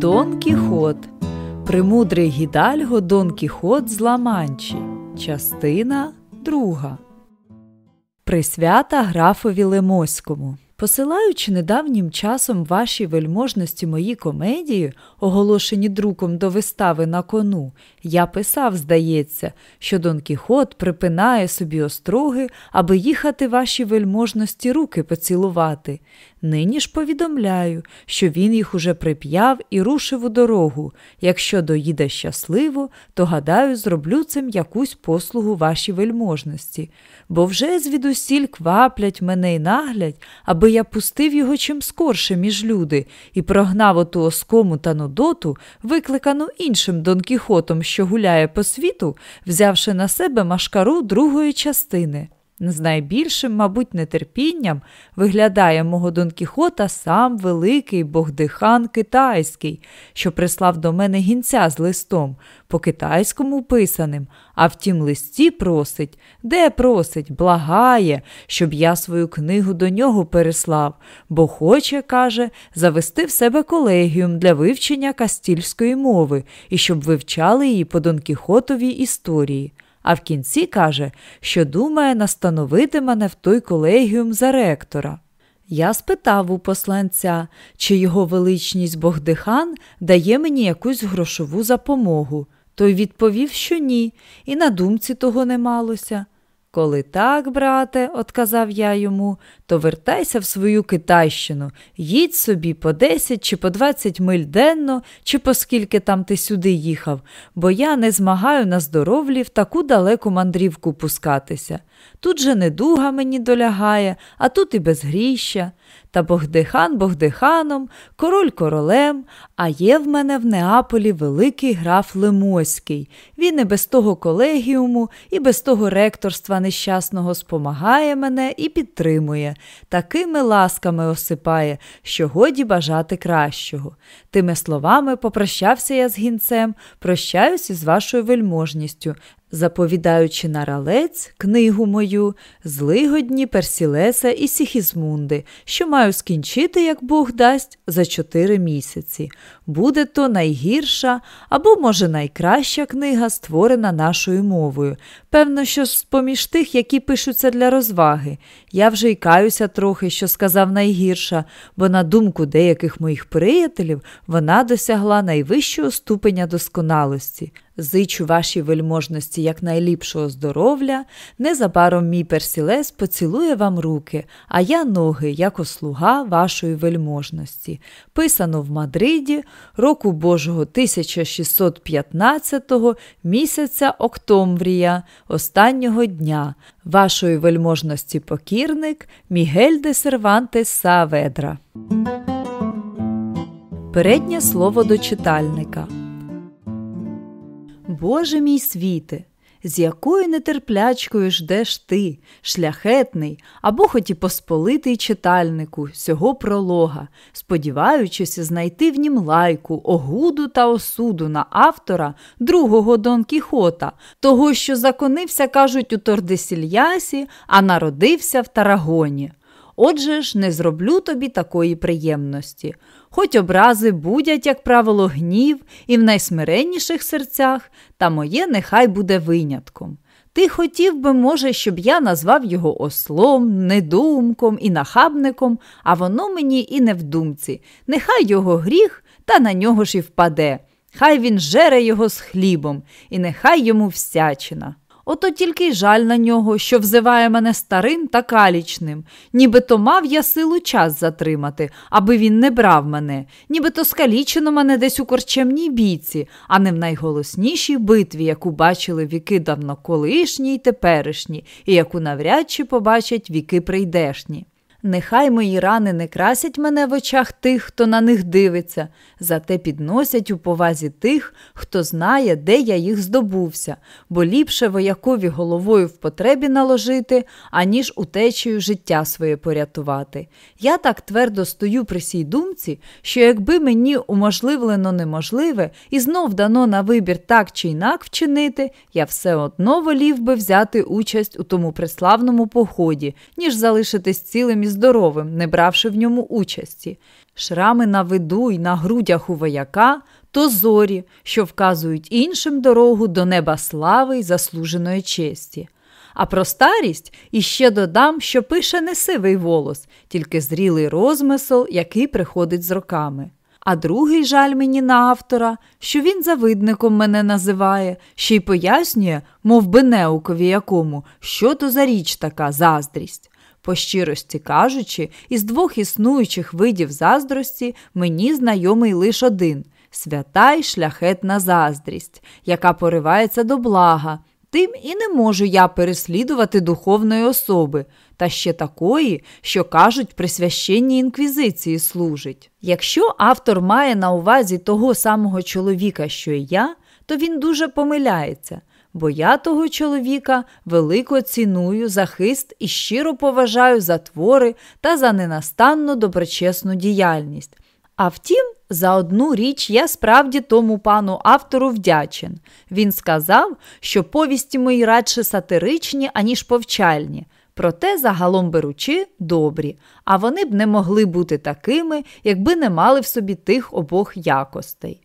Дон Кіхот. Премудрий гідальго Дон Кіхот з Ламанчі. Частина друга. Присвята графові Лемоському. Посилаючи недавнім часом ваші вельможності мої комедії, оголошені друком до вистави на кону, я писав, здається, що Дон Кіхот припинає собі остроги, аби їхати ваші вельможності руки поцілувати. Нині ж повідомляю, що він їх уже прип'яв і рушив у дорогу. Якщо доїде щасливо, то гадаю, зроблю цим якусь послугу вашій вельможності, бо вже звідусіль кваплять мене й наглядь, аби я пустив його чим скорше між люди і прогнав оту оскому та нудоту, викликану іншим Дон Кіхотом, що гуляє по світу, взявши на себе машкару другої частини. З найбільшим, мабуть, нетерпінням виглядає мого Дон Кіхота сам великий Богдихан китайський, що прислав до мене гінця з листом, по китайському писаним, а в тім листі просить, де просить, благає, щоб я свою книгу до нього переслав, бо хоче, каже, завести в себе колегіум для вивчення кастільської мови і щоб вивчали її по Дон Кіхотовій історії. А в кінці каже, що думає настановити мене в той колегіум за ректора. Я спитав у посланця, чи його величність Богдихан дає мені якусь грошову запомогу. Той відповів, що ні, і на думці того не малося. Коли так, брате, отказав я йому, то вертайся в свою Китайщину, їдь собі по 10 чи по 20 миль денно, чи по скільки там ти сюди їхав, бо я не змагаю на здоровлі в таку далеку мандрівку пускатися. Тут же недуга мені долягає, а тут і безгріща. Та Богдихан Богдиханом, король королем, а є в мене в Неаполі великий граф Лемоський. Він і без того колегіуму, і без того ректорства нещасного спомагає мене і підтримує, такими ласками осипає, що годі бажати кращого. Тими словами попрощався я з гінцем, прощаюся з вашою вельможністю, заповідаючи на ралець книгу мою, злигодні Персілеса і Сіхізмунди, що маю скінчити, як Бог дасть, за чотири місяці. Буде то найгірша або, може, найкраща книга, створена нашою мовою. Певно, що з поміж тих, які пишуться для розваги. Я вже й каюся трохи, що сказав найгірша, бо, на думку деяких моїх приятелів, вона досягла найвищого ступеня досконалості. Зичу вашій вельможності якнайліпшого здоров'я, незабаром мій персілес поцілує вам руки, а я ноги, як ослуга вашої вельможності. Писано в Мадриді, року Божого 1615 місяця Октомврія, останнього дня, вашої вельможності покірник Мігель де Сервантес Сааведра. Переднє слово до читальника. Боже мій світе, з якою нетерплячкою ждеш ти, шляхетний або хоч і посполитий читальнику сього пролога, сподіваючися знайти в нім лайку, огуду та осуду на автора другого Дон Кіхота, того, що законився, кажуть, у Тордесільясі, а народився в Тарагоні. Отже ж, не зроблю тобі такої приємності. Хоч образи будять, як правило, гнів і в найсмиренніших серцях, та моє нехай буде винятком. Ти хотів би, може, щоб я назвав його ослом, недумком і нахабником, а воно мені і не в думці. Нехай його гріх, та на нього ж і впаде. Хай він жере його з хлібом, і нехай йому всячина. Ото тільки й жаль на нього, що взиває мене старим та калічним, нібито мав я силу час затримати, аби він не брав мене, нібито скалічено мене десь у корчемній бійці, а не в найголоснішій битві, яку бачили віки давно колишні й теперішні, і яку навряд чи побачать віки прийдешні. Нехай мої рани не красять мене в очах тих, хто на них дивиться, зате підносять у повазі тих, хто знає, де я їх здобувся, бо ліпше воякові головою в потребі наложити, аніж утечею життя своє порятувати. Я так твердо стою при сій думці, що якби мені уможливлено неможливе і знов дано на вибір так чи інак вчинити, я все одно волів би взяти участь у тому преславному поході, ніж залишитись цілим і здоровим, не бравши в ньому участі. Шрами на виду й на грудях у вояка то зорі, що вказують іншим дорогу до неба слави й заслуженої честі. А про старість іще додам, що пише не сивий волос, тільки зрілий розмисел, який приходить з роками. А другий жаль мені на автора, що він завидником мене називає, ще й пояснює, мов би неукові якому, що то за річ така заздрість. По щирості кажучи, із двох існуючих видів заздрості мені знайомий лише один свята й шляхетна заздрість, яка поривається до блага. Тим і не можу я переслідувати духовної особи, та ще такої, що кажуть, при священній інквізиції служить. Якщо автор має на увазі того самого чоловіка, що і я, то він дуже помиляється, бо я того чоловіка велико ціную за хист і щиро поважаю за твори та за ненастанну доброчесну діяльність. А втім, за одну річ я справді тому пану автору вдячен. Він сказав, що повісті мої радше сатиричні, аніж повчальні. Проте, загалом беручи, добрі, а вони б не могли бути такими, якби не мали в собі тих обох якостей.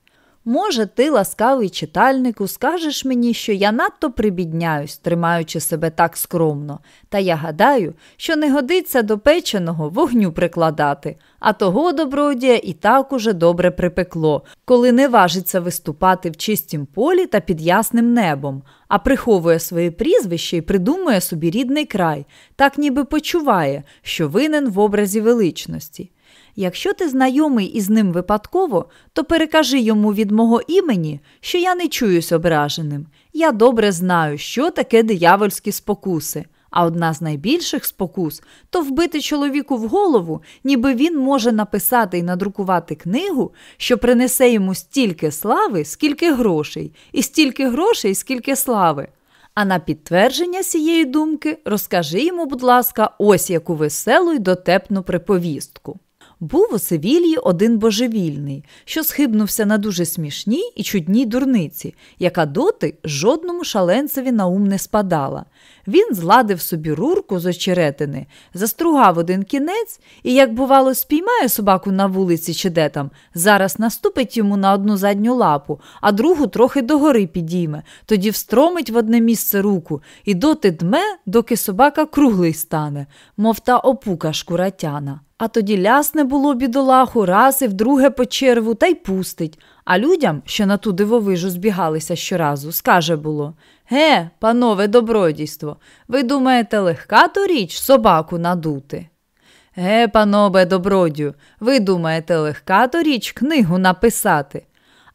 Може, ти, ласкавий читальнику, скажеш мені, що я надто прибідняюсь, тримаючи себе так скромно, та я гадаю, що не годиться до печеного вогню прикладати, а того добродія і так уже добре припекло, коли не важиться виступати в чистім полі та під ясним небом, а приховує своє прізвище і придумує собі рідний край, так ніби почуває, що винен в образі величності. Якщо ти знайомий із ним випадково, то перекажи йому від мого імені, що я не чуюсь ображеним. Я добре знаю, що таке диявольські спокуси. А одна з найбільших спокус то вбити чоловіку в голову, ніби він може написати і надрукувати книгу, що принесе йому стільки слави, скільки грошей, і стільки грошей, скільки слави. А на підтвердження цієї думки розкажи йому, будь ласка, ось яку веселу й дотепну приповістку. Був у Севільї один божевільний, що схибнувся на дуже смішній і чудній дурниці, яка доти жодному шаленцеві на ум не спадала. Він зладив собі рурку з очеретини, застругав один кінець і, як бувало, спіймає собаку на вулиці чи де там, зараз наступить йому на одну задню лапу, а другу трохи догори підійме, тоді встромить в одне місце руку і доти дме, доки собака круглий стане, мов та опука шкуратяна. А тоді лясне було бідолаху раз і вдруге по черву та й пустить. А людям, що на ту дивовижу збігалися щоразу, скаже було Ге, панове добродійство, ви думаєте, легка то річ собаку надути? Ге, панове добродію, ви думаєте, легка то річ книгу написати?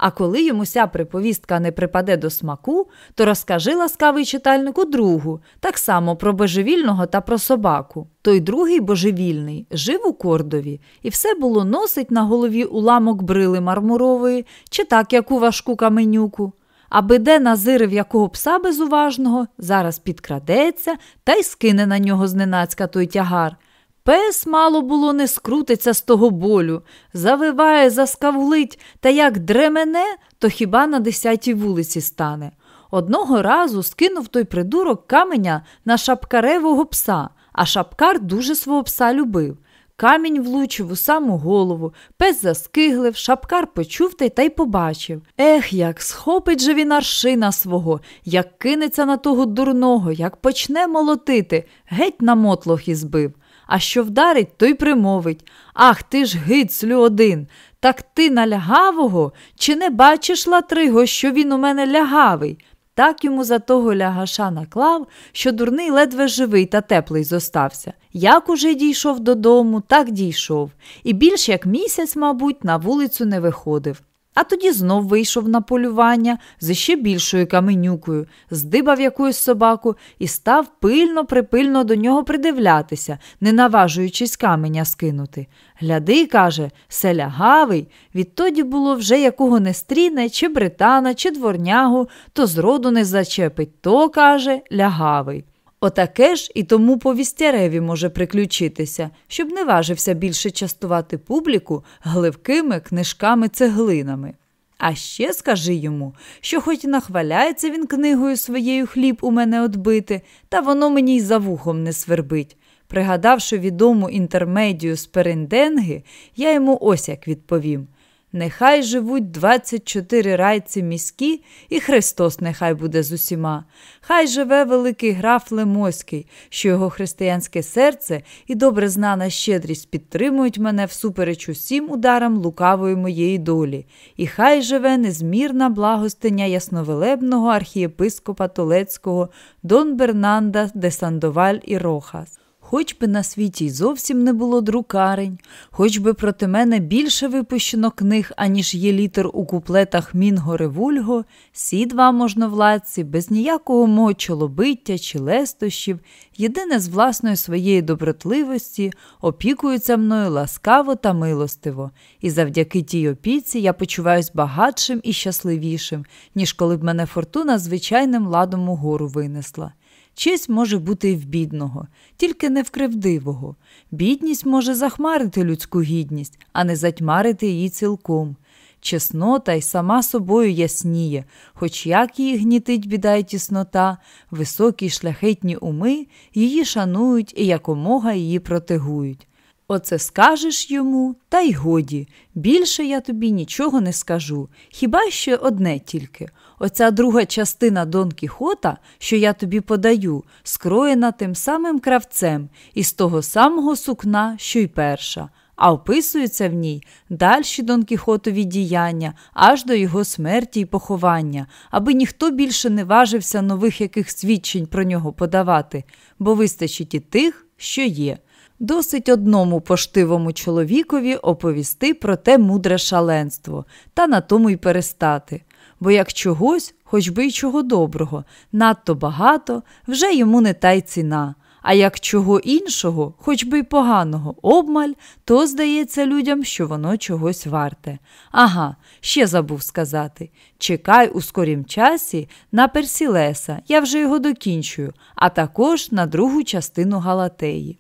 А коли йому ся приповістка не припаде до смаку, то розкажи ласкавий читальнику другу, так само про божевільного та про собаку. Той другий божевільний жив у кордові, і все було носить на голові уламок брили мармурової, чи так яку важку каменюку. Аби де назирив якого пса безуважного, зараз підкрадеться та й скине на нього зненацька той тягар. Пес, мало було, не скрутиться з того болю, завиває, заскавлить, та як дремене, то хіба на десятій вулиці стане. Одного разу скинув той придурок каменя на шапкаревого пса, а шапкар дуже свого пса любив. Камінь влучив у саму голову, пес заскиглив, шапкар почув та й та й побачив. Ех, як схопить же він аршина свого, як кинеться на того дурного, як почне молотити, геть на мотлох і збив а що вдарить, той примовить Ах, ти ж гицлю один. Так ти на лягавого? Чи не бачиш, Латриго, що він у мене лягавий? Так йому за того лягаша наклав, що дурний ледве живий та теплий зостався. Як уже дійшов додому, так дійшов, і більш як місяць, мабуть, на вулицю не виходив. А тоді знов вийшов на полювання з ще більшою каменюкою, здибав якусь собаку і став пильно припильно до нього придивлятися, не наважуючись каменя скинути. Гляди, каже, се лягавий, відтоді було вже якого не стріне, чи британа, чи дворнягу, то зроду не зачепить, то, каже, лягавий. Отаке ж і тому повістяреві може приключитися, щоб не важився більше частувати публіку гливкими книжками-цеглинами. А ще скажи йому, що хоч нахваляється він книгою своєю хліб у мене отбити, та воно мені й за вухом не свербить. Пригадавши відому інтермедію з Перенденги, я йому ось як відповім. Нехай живуть 24 райці міські, і Христос нехай буде з усіма. Хай живе великий граф Лемоський, що його християнське серце і добре знана щедрість підтримують мене всупереч усім ударам лукавої моєї долі, і хай живе незмірна благостиня ясновелебного архієпископа Толецького Дон Бернанда де Сандоваль і Рохас. Хоч би на світі й зовсім не було друкарень, хоч би проти мене більше випущено книг, аніж є літер у куплетах Мінго Ревульго, сі два можновладці, без ніякого мого чолобиття чи лестощів, єдине з власної своєї добротливості, опікуються мною ласкаво та милостиво, і завдяки тій опіці я почуваюсь багатшим і щасливішим, ніж коли б мене фортуна звичайним ладом угору винесла. Честь може бути і в бідного, тільки не в кривдивого. Бідність може захмарити людську гідність, а не затьмарити її цілком. Чеснота й сама собою ясніє, хоч як її гнітить біда й тіснота, високі шляхетні уми її шанують і якомога її протегують. Оце скажеш йому, та й годі. Більше я тобі нічого не скажу. Хіба що одне тільки. Оця друга частина Дон Кіхота, що я тобі подаю, скроєна тим самим кравцем із того самого сукна, що й перша, а описуються в ній дальші Дон Кіхотові діяння аж до його смерті й поховання, аби ніхто більше не важився нових яких свідчень про нього подавати, бо вистачить і тих, що є. Досить одному поштивому чоловікові оповісти про те мудре шаленство, та на тому й перестати. Бо як чогось, хоч би й чого доброго, надто багато, вже йому не та й ціна. А як чого іншого, хоч би й поганого, обмаль, то здається людям, що воно чогось варте. Ага, ще забув сказати чекай у скорім часі на Персілеса, я вже його докінчую, а також на другу частину Галатеї.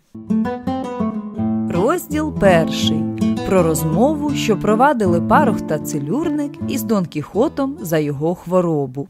Розділ перший про розмову, що провадили парох та целюрник із Дон Кіхотом за його хворобу.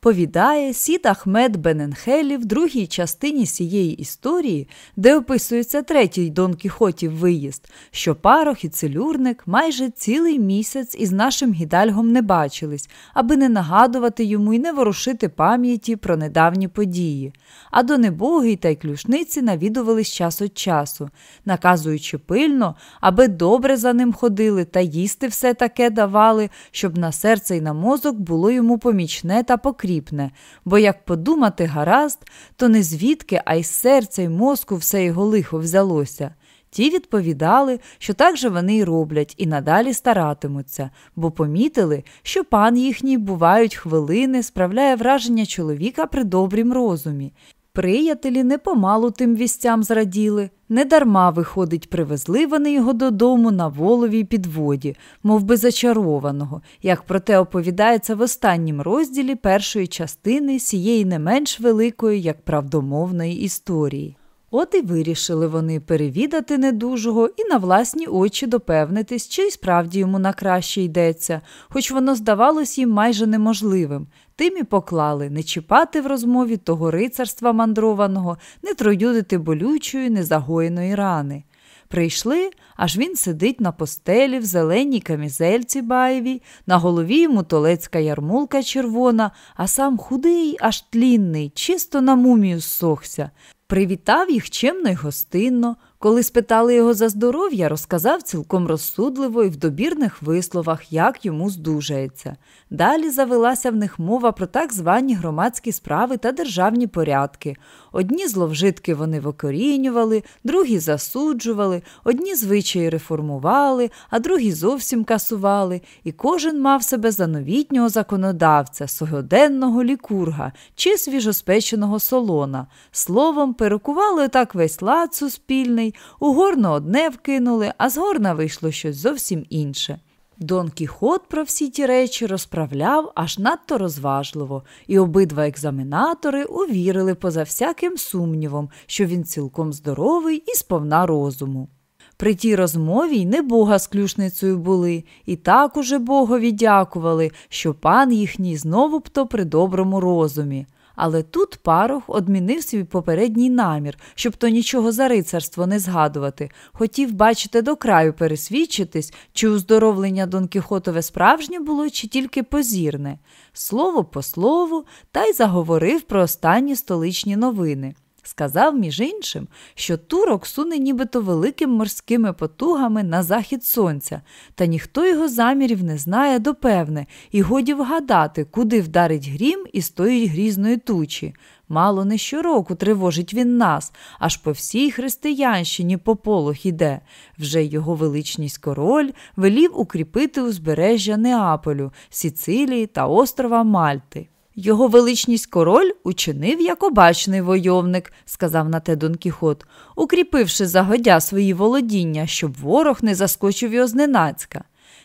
Повідає Сід Ахмед Бененхелі в другій частині цієї історії, де описується третій Дон Кіхотів виїзд, що парох і целюрник майже цілий місяць із нашим гідальгом не бачились, аби не нагадувати йому і не ворушити пам'яті про недавні події. А до небоги та й клюшниці навідувались час від часу, наказуючи пильно, аби добре за ним ходили та їсти все таке давали, щоб на серце й на мозок було йому помічне та покріпне потрібне, бо як подумати гаразд, то не звідки, а й з серця й мозку все його лихо взялося. Ті відповідали, що так же вони й роблять і надалі старатимуться, бо помітили, що пан їхній бувають хвилини, справляє враження чоловіка при добрім розумі, Приятелі непомалу тим вістям зраділи, недарма, виходить, привезли вони його додому на воловій підводі, мов би зачарованого, як про те оповідається в останнім розділі першої частини сієї не менш великої, як правдомовної історії. От і вирішили вони перевідати недужого і на власні очі допевнитись, чи й справді йому на краще йдеться, хоч воно здавалось їм майже неможливим. Тим і поклали не чіпати в розмові того рицарства мандрованого, не троюдити болючої, незагоєної рани. Прийшли, аж він сидить на постелі в зеленій камізельці баєвій, на голові йому толецька ярмулка червона, а сам худий, аж тлінний, чисто на мумію ссохся. Привітав їх чемно й гостинно. Коли спитали його за здоров'я, розказав цілком розсудливо і в добірних висловах, як йому здужається. Далі завелася в них мова про так звані громадські справи та державні порядки. Одні зловжитки вони викорінювали, другі засуджували, одні звичаї реформували, а другі зовсім касували, і кожен мав себе за новітнього законодавця, согоденного лікурга чи свіжоспеченого солона. Словом, перекували отак весь лад суспільний, у горно одне вкинули, а з горна вийшло щось зовсім інше. Дон Кіхот про всі ті речі розправляв аж надто розважливо, і обидва екзаменатори увірили поза всяким сумнівом, що він цілком здоровий і сповна розуму. При тій розмові й не Бога з клюшницею були, і так уже Богові дякували, що пан їхній знову б то при доброму розумі. Але тут парох одмінив свій попередній намір, щоб то нічого за рицарство не згадувати. Хотів, бачити, до краю пересвідчитись, чи уздоровлення Дон Кіхотове справжнє було, чи тільки позірне. Слово по слову, та й заговорив про останні столичні новини. Сказав, між іншим, що турок суне нібито великими морськими потугами на захід сонця, та ніхто його замірів не знає допевне, і годі вгадати, куди вдарить грім і стоїть грізної тучі. Мало не щороку тривожить він нас, аж по всій християнщині по полох іде. Вже його величність король велів укріпити узбережжя Неаполю, Сіцилії та острова Мальти. Його величність король учинив як обачний войовник, сказав на те Дон Кіхот, укріпивши загодя свої володіння, щоб ворог не заскочив його зненацька.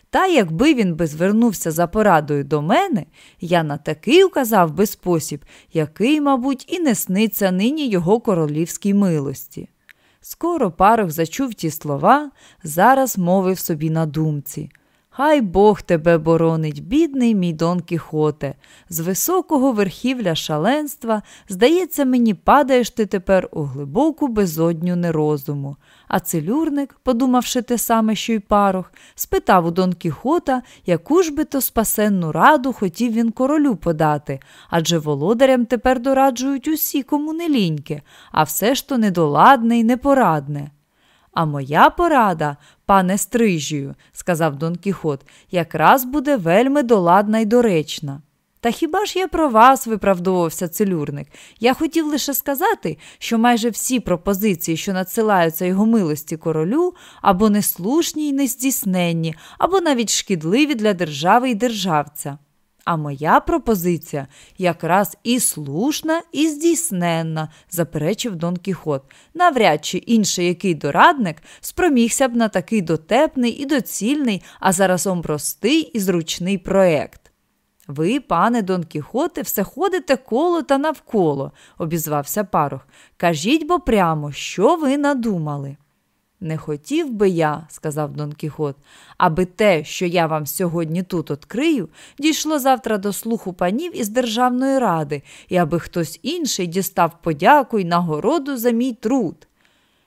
Та якби він би звернувся за порадою до мене, я на такий указав би спосіб, який, мабуть, і не сниться нині його королівській милості. Скоро парох зачув ті слова, зараз мовив собі на думці. Хай Бог тебе боронить, бідний мій Дон Кіхоте. З високого верхівля шаленства, здається, мені падаєш ти тепер у глибоку безодню нерозуму. А целюрник, подумавши те саме, що й парох, спитав у Дон Кіхота, яку ж би то спасенну раду хотів він королю подати, адже володарям тепер дораджують усі, кому не ліньки, а все ж то недоладне й непорадне. А моя порада, пане Стрижію, сказав Дон Кіхот, якраз буде вельми доладна й доречна. Та хіба ж я про вас, виправдовувався целюрник. Я хотів лише сказати, що майже всі пропозиції, що надсилаються його милості королю, або неслушні й нездійсненні, або навіть шкідливі для держави й державця. А моя пропозиція якраз і слушна, і здійсненна, заперечив Дон Кіхот. Навряд чи інший який дорадник спромігся б на такий дотепний і доцільний, а заразом простий і зручний проект. Ви, пане Дон Кіхоте, все ходите коло та навколо, обізвався парох. Кажіть бо прямо, що ви надумали. Не хотів би я, сказав Дон Кіхот, аби те, що я вам сьогодні тут открию, дійшло завтра до слуху панів із Державної ради, і аби хтось інший дістав подяку й нагороду за мій труд.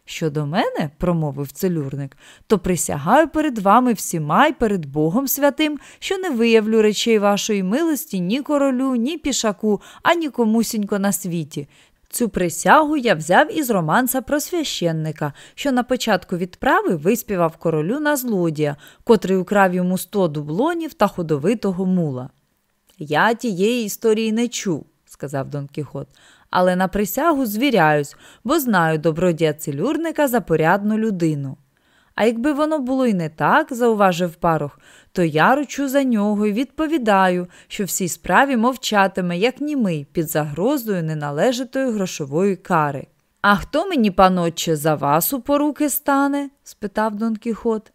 Щодо мене, промовив целюрник, то присягаю перед вами всіма й перед Богом святим, що не виявлю речей вашої милості ні королю, ні пішаку, ані комусінько на світі. Цю присягу я взяв із романса про священника, що на початку відправи виспівав королю на злодія, котрий украв йому сто дублонів та ходовитого мула. Я тієї історії не чув, сказав Дон Кіхот, але на присягу звіряюсь, бо знаю добродія целюрника за порядну людину. А якби воно було й не так, зауважив парох, то я ручу за нього і відповідаю, що всій справі мовчатиме, як німий, під загрозою неналежитої грошової кари. А хто мені, панотче, за вас у поруки стане? спитав Дон Кіхот.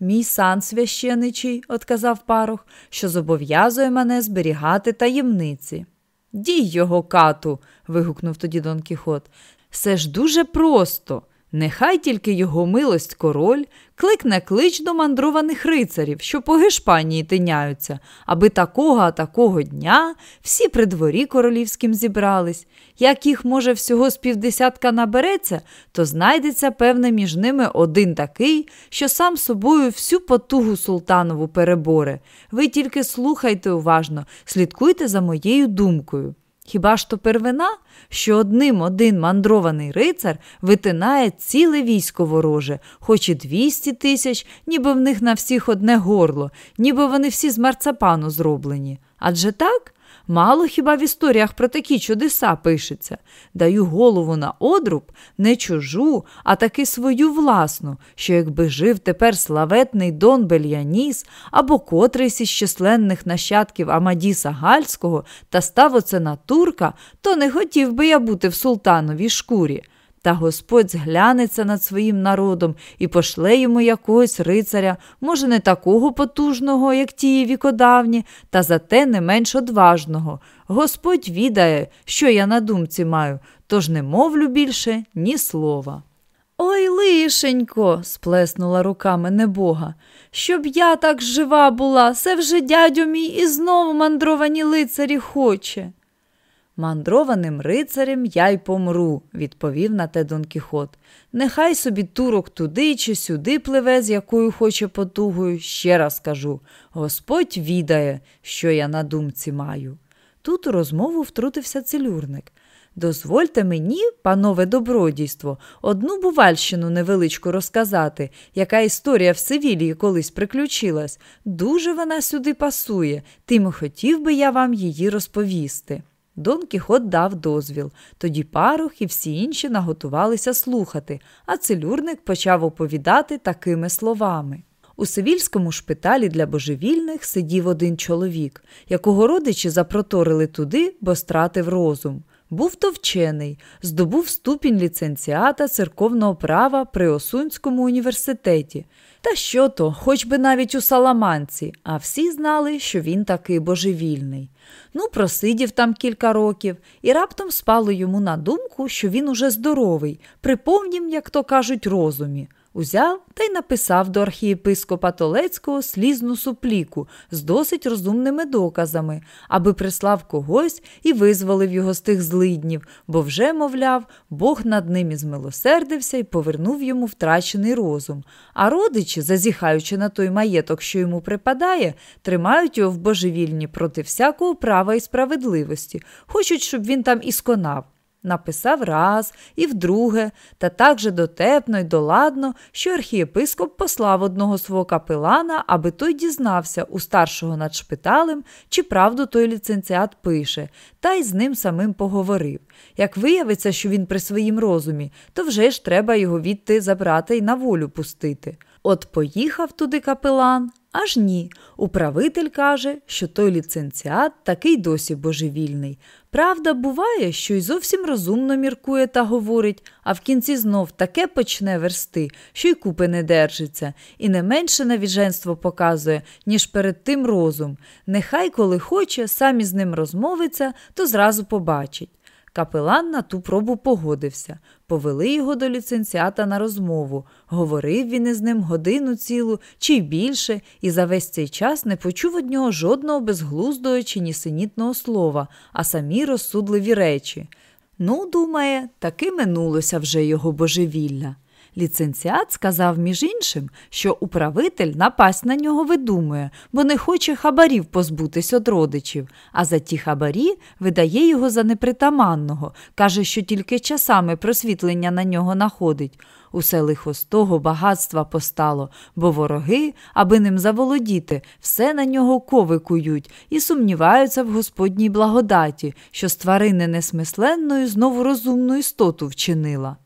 Мій сан священичий, отказав парох, що зобов'язує мене зберігати таємниці. Дій його, кату. вигукнув тоді Дон Кіхот. Все ж дуже просто. Нехай тільки його милость король кликне клич до мандрованих рицарів, що по Гешпанії тиняються, аби такого а такого дня всі при дворі королівським зібрались. Як їх, може, всього з півдесятка набереться, то знайдеться, певне, між ними один такий, що сам собою всю потугу султанову переборе. Ви тільки слухайте уважно, слідкуйте за моєю думкою. Хіба ж то первина, що одним один мандрований рицар витинає ціле військо вороже, хоч і двісті тисяч, ніби в них на всіх одне горло, ніби вони всі з марцапану зроблені. Адже так? Мало хіба в історіях про такі чудеса пишеться. Даю голову на одруб, не чужу, а таки свою власну, що якби жив тепер славетний Дон Бельяніс або котрийсь із численних нащадків Амадіса Гальського та став оце на турка, то не хотів би я бути в султановій шкурі. Та Господь зглянеться над своїм народом і пошле йому якогось рицаря, може, не такого потужного, як тії вікодавні, та зате не менш одважного. Господь відає, що я на думці маю, тож не мовлю більше ні слова. Ой, лишенько, сплеснула руками небога, щоб я так жива була, це вже дядю мій і знову мандровані лицарі хоче. Мандрованим рицарем я й помру, відповів на те Дон Кіхот. Нехай собі турок туди чи сюди пливе, з якою хоче потугою, ще раз кажу Господь відає, що я на думці маю. Тут у розмову втрутився целюрник. Дозвольте мені, панове добродійство, одну бувальщину невеличку розказати, яка історія в Севілії колись приключилась. Дуже вона сюди пасує, тим хотів би я вам її розповісти. Дон Кіхот дав дозвіл, тоді парух і всі інші наготувалися слухати, а целюрник почав оповідати такими словами. У Севільському шпиталі для божевільних сидів один чоловік, якого родичі запроторили туди, бо стратив розум. Був то вчений, здобув ступінь ліцензіата церковного права при Осунському університеті. Та що то, хоч би навіть у Саламанці, а всі знали, що він такий божевільний. Ну, просидів там кілька років, і раптом спало йому на думку, що він уже здоровий, при повнім, як то кажуть, розумі. Узяв та й написав до архієпископа Толецького слізну супліку з досить розумними доказами, аби прислав когось і визволив його з тих злиднів, бо вже, мовляв, Бог над ним і змилосердився і повернув йому втрачений розум. А родичі, зазіхаючи на той маєток, що йому припадає, тримають його в божевільні проти всякого права і справедливості, хочуть, щоб він там і сконав. Написав раз і вдруге, та так же дотепно й доладно, що архієпископ послав одного свого капелана, аби той дізнався у старшого над шпиталем, чи правду той ліцензіат пише, та й з ним самим поговорив. Як виявиться, що він при своїм розумі, то вже ж треба його відти забрати і на волю пустити. От поїхав туди капелан, аж ні. Управитель каже, що той ліцензіат такий досі божевільний. Правда, буває, що й зовсім розумно міркує та говорить, а в кінці знов таке почне версти, що й купи не держиться, і не менше навіженство показує, ніж перед тим розум. Нехай, коли хоче, сам із ним розмовиться, то зразу побачить. Капелан на ту пробу погодився. Повели його до ліцензіата на розмову. Говорив він із ним годину цілу чи більше, і за весь цей час не почув од нього жодного безглуздого чи нісенітного слова, а самі розсудливі речі. Ну, думає, таки минулося вже його божевілля. Ліцензіат сказав, між іншим, що управитель напасть на нього видумує, бо не хоче хабарів позбутись од родичів, а за ті хабарі видає його за непритаманного, каже, що тільки часами просвітлення на нього находить. Усе лихо з того багатства постало, бо вороги, аби ним заволодіти, все на нього кови кують і сумніваються в Господній благодаті, що з тварини несмисленною знову розумну істоту вчинила.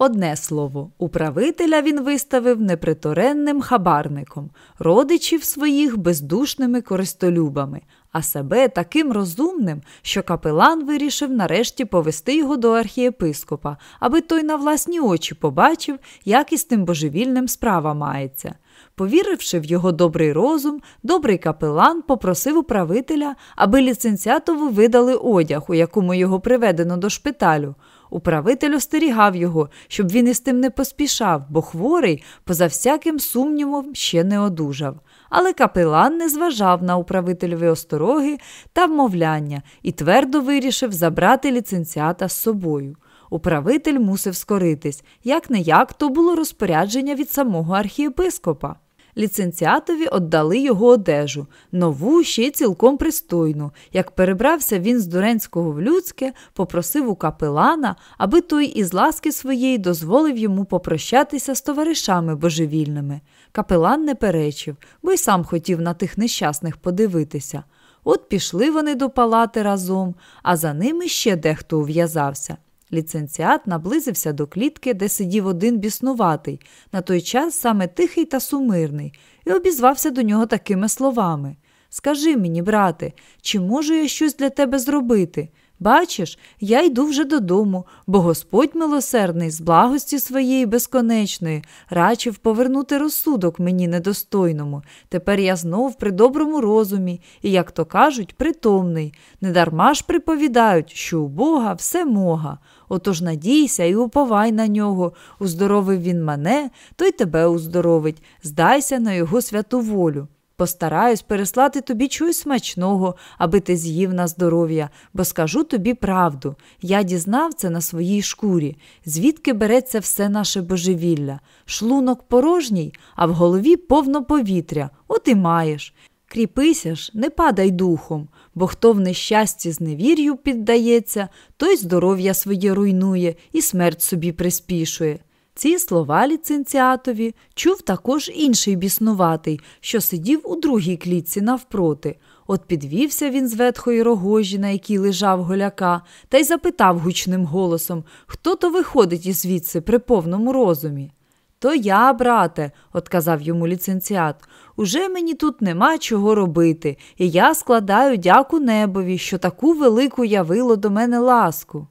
Одне слово, управителя він виставив неприторенним хабарником, родичів своїх бездушними користолюбами, а себе таким розумним, що капелан вирішив нарешті повести його до архієпископа, аби той на власні очі побачив, як із тим божевільним справа мається. Повіривши в його добрий розум, добрий капелан попросив управителя, аби ліцензіатову видали одяг, у якому його приведено до шпиталю. Управитель остерігав його, щоб він із тим не поспішав, бо хворий, поза всяким сумнівом, ще не одужав. Але капелан не зважав на управителеві остороги та вмовляння і твердо вирішив забрати ліцензіата з собою. Управитель мусив скоритись, як не як то було розпорядження від самого архієпископа. Ліцензіатові віддали його одежу, нову, ще й цілком пристойну. Як перебрався він з Дуренського в Людське, попросив у капелана, аби той із ласки своєї дозволив йому попрощатися з товаришами божевільними. Капелан не перечив, бо й сам хотів на тих нещасних подивитися. От пішли вони до палати разом, а за ними ще дехто ув'язався. Ліцензіат наблизився до клітки, де сидів один біснуватий, на той час саме тихий та сумирний, і обізвався до нього такими словами Скажи мені, брате, чи можу я щось для тебе зробити? Бачиш, я йду вже додому, бо Господь милосердний з благості своєї безконечної рачив повернути розсудок мені недостойному. Тепер я знов при доброму розумі і, як то кажуть, притомний. Недарма ж приповідають, що у Бога все мога. Отож надійся і уповай на нього. Уздоровив він мене, то й тебе уздоровить, здайся на його святу волю. Постараюсь переслати тобі чогось смачного, аби ти з'їв на здоров'я, бо скажу тобі правду. Я дізнав це на своїй шкурі, звідки береться все наше божевілля. Шлунок порожній, а в голові повно повітря. От і маєш. Кріпися ж, не падай духом, бо хто в нещасті з невір'ю піддається, той здоров'я своє руйнує і смерть собі приспішує. Ці слова ліцензіатові чув також інший біснуватий, що сидів у другій клітці навпроти. От підвівся він з ветхої рогожі, на якій лежав голяка, та й запитав гучним голосом, хто то виходить із звідси при повному розумі. То я, брате, отказав йому ліцензіат, уже мені тут нема чого робити, і я складаю дяку небові, що таку велику явило до мене ласку.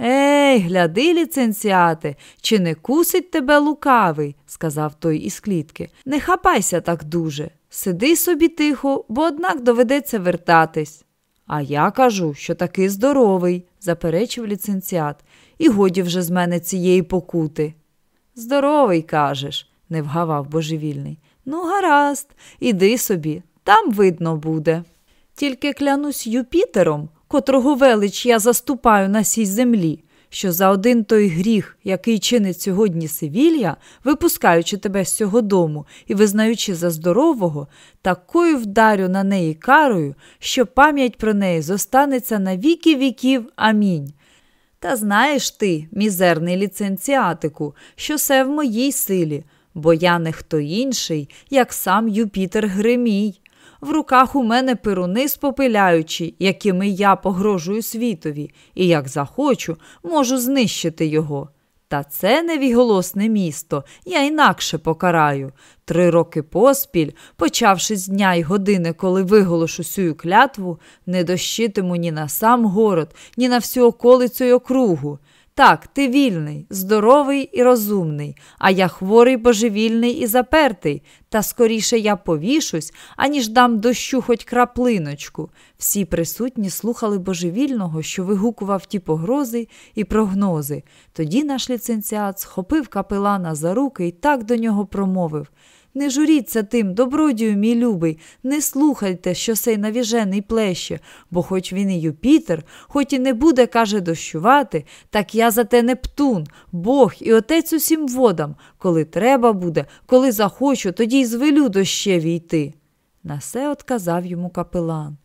Ей, гляди, ліцензіате, чи не кусить тебе лукавий, сказав той із клітки. Не хапайся так дуже. Сиди собі тихо, бо однак доведеться вертатись. А я кажу, що таки здоровий, заперечив ліцензіат, і годі вже з мене цієї покути. Здоровий, кажеш, не вгавав божевільний. Ну, гаразд, іди собі, там видно буде. Тільки клянусь Юпітером, котрого велич я заступаю на сій землі, що за один той гріх, який чинить сьогодні Севілья, випускаючи тебе з цього дому і визнаючи за здорового, такою вдарю на неї карою, що пам'ять про неї зостанеться на віки віків. Амінь. Та знаєш ти, мізерний ліцензіатику, що все в моїй силі, бо я не хто інший, як сам Юпітер Гремій. В руках у мене перуни спопиляючі, якими я погрожую світові, і як захочу, можу знищити його. Та це невіголосне місто, я інакше покараю. Три роки поспіль, почавши з дня й години, коли виголошу сюю клятву, не дощитиму ні на сам город, ні на всю околицю й округу. Так, ти вільний, здоровий і розумний, а я хворий, божевільний і запертий, та скоріше я повішусь, аніж дам дощу хоч краплиночку. Всі присутні слухали божевільного, що вигукував ті погрози і прогнози. Тоді наш ліцензіат схопив капелана за руки і так до нього промовив не журіться тим, добродію, мій любий, не слухайте, що сей навіжений плеще, бо хоч він і Юпітер, хоч і не буде, каже, дощувати, так я за те Нептун, Бог і отець усім водам. Коли треба буде, коли захочу, тоді й звелю дощеві йти. На се отказав йому капелан.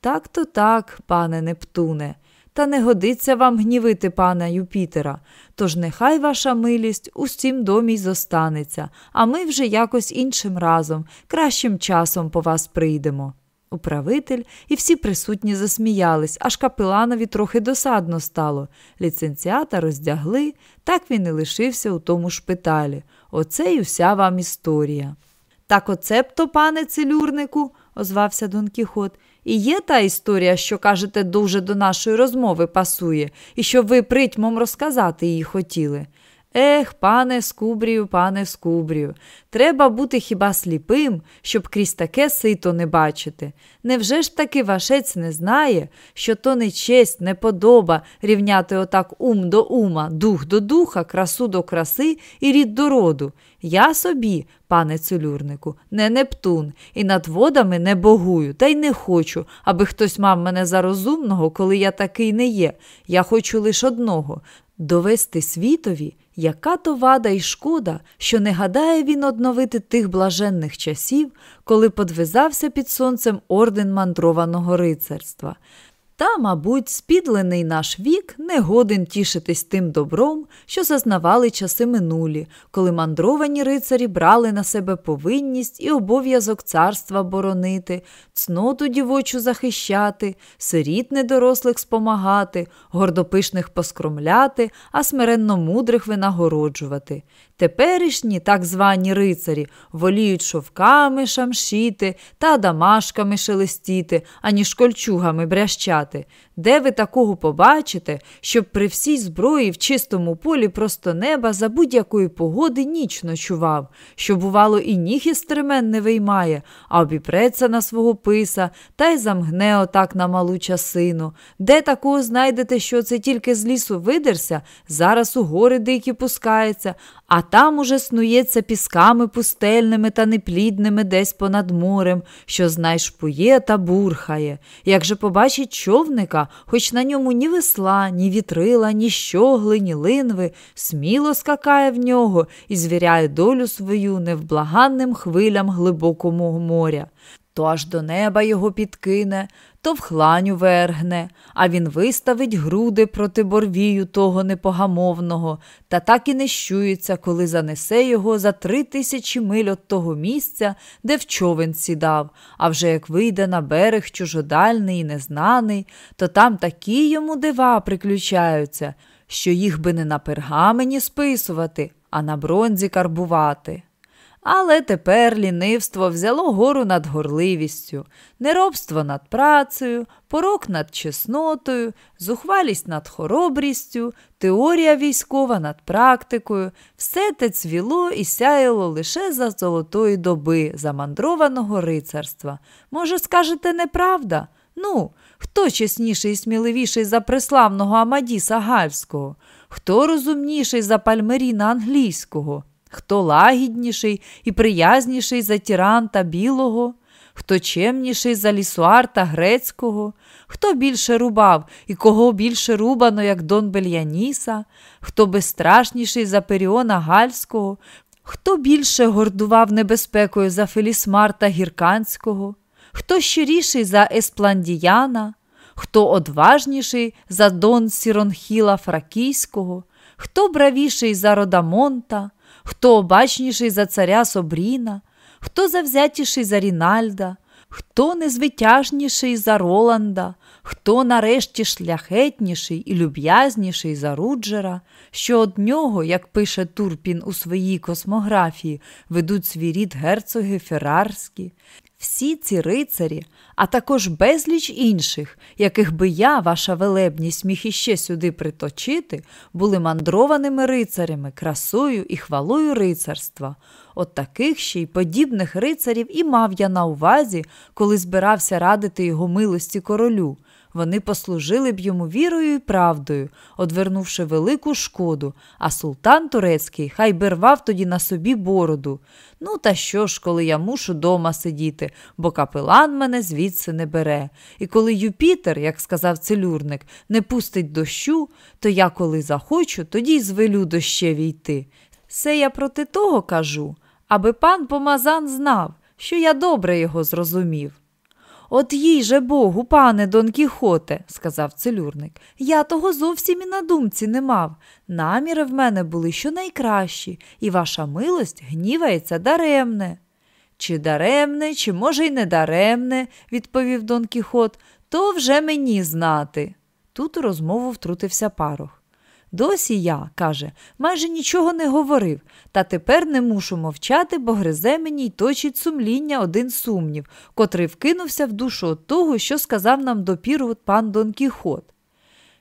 Так то так, пане Нептуне. Та не годиться вам гнівити пана Юпітера, тож нехай ваша милість у цім домі й зостанеться, а ми вже якось іншим разом, кращим часом по вас прийдемо. Управитель і всі присутні засміялись, аж капеланові трохи досадно стало. Ліцензіата роздягли, так він і лишився у тому шпиталі. Оце й уся вам історія. Так оцебто, пане целюрнику, озвався Дон Кіхот, і є та історія, що кажете, дуже до нашої розмови пасує, і що ви притьмом розказати її хотіли. Ех, пане Скубрію, пане Скубрію, треба бути хіба сліпим, щоб крізь таке сито не бачити. Невже ж таки вашець не знає, що то не честь, не подоба рівняти отак ум до ума, дух до духа, красу до краси і рід до роду? Я собі, пане целюрнику, не Нептун, і над водами не богую, та й не хочу, аби хтось мав мене за розумного, коли я такий не є. Я хочу лише одного довести світові, яка то вада й шкода, що не гадає він одновити тих блаженних часів, коли подвизався під сонцем орден мандрованого рицарства. Та, мабуть, спідлений наш вік не годен тішитись тим добром, що зазнавали часи минулі, коли мандровані рицарі брали на себе повинність і обов'язок царства боронити, цноту дівочу захищати, сиріт недорослих спомагати, гордопишних поскромляти, а смиренно мудрих винагороджувати. Теперішні так звані рицарі воліють шовками шамшіти та дамашками шелестіти, аніж кольчугами брящати. Де ви такого побачите, щоб при всій зброї в чистому полі просто неба за будь-якої погоди ніч ночував, що, бувало, і ніг із стремен не виймає, а обіпреться на свого писа та й замгне отак на малу часину. Де такого знайдете, що це тільки з лісу видерся, зараз у гори дикі пускається, а там уже снується пісками пустельними та неплідними десь понад морем, що знайшпує та бурхає. Як же побачить човника, хоч на ньому ні весла, ні вітрила, ні щогли, ні линви, сміло скакає в нього і звіряє долю свою невблаганним хвилям глибокого моря. То аж до неба його підкине, то в хланю вергне, а він виставить груди проти борвію того непогамовного, та так і не щується, коли занесе його за три тисячі миль от того місця, де в човен сідав, а вже як вийде на берег чужодальний і незнаний, то там такі йому дива приключаються, що їх би не на пергамені списувати, а на бронзі карбувати. Але тепер лінивство взяло гору над горливістю, неробство над працею, порок над чеснотою, зухвалість над хоробрістю, теорія військова над практикою, все те цвіло і сяяло лише за золотої доби замандрованого рицарства. Може, скажете, неправда? Ну, хто чесніший і сміливіший за преславного Амадіса Гальського? Хто розумніший за Пальмеріна англійського? Хто лагідніший і приязніший за тіранта білого, хто чемніший за лісуарта грецького, хто більше рубав і кого більше рубано, як Дон Бельяніса, хто безстрашніший за Періона Гальського, хто більше гордував небезпекою за Фелісмарта Гірканського, хто щиріший за Еспландіяна, хто одважніший за Дон Сіронхіла Фракійського, хто бравіший за Родамонта, хто обачніший за царя Собріна, хто завзятіший за Рінальда, хто незвитяжніший за Роланда, хто нарешті шляхетніший і люб'язніший за Руджера, що од нього, як пише Турпін у своїй космографії, ведуть свій рід герцоги Феррарські. Всі ці рицарі, а також безліч інших, яких би я, ваша велебність, міг іще сюди приточити, були мандрованими рицарями, красою і хвалою рицарства. От таких ще й подібних рицарів і мав я на увазі, коли збирався радити його милості королю. Вони послужили б йому вірою і правдою, одвернувши велику шкоду, а султан турецький хай би рвав тоді на собі бороду. Ну, та що ж, коли я мушу дома сидіти, бо капелан мене звідси не бере. І коли Юпітер, як сказав целюрник, не пустить дощу, то я, коли захочу, тоді й звелю дощеві йти. Це я проти того кажу, аби пан Помазан знав, що я добре його зрозумів. От їй же Богу, пане Дон Кіхоте, сказав целюрник, я того зовсім і на думці не мав. Наміри в мене були що найкращі, і ваша милость гнівається даремне. Чи даремне, чи, може, й не даремне, відповів Дон Кіхот, то вже мені знати. Тут у розмову втрутився парох. Досі я, каже, майже нічого не говорив, та тепер не мушу мовчати, бо гризе мені й точить сумління один сумнів, котрий вкинувся в душу от того, що сказав нам допіру пан Дон Кіхот.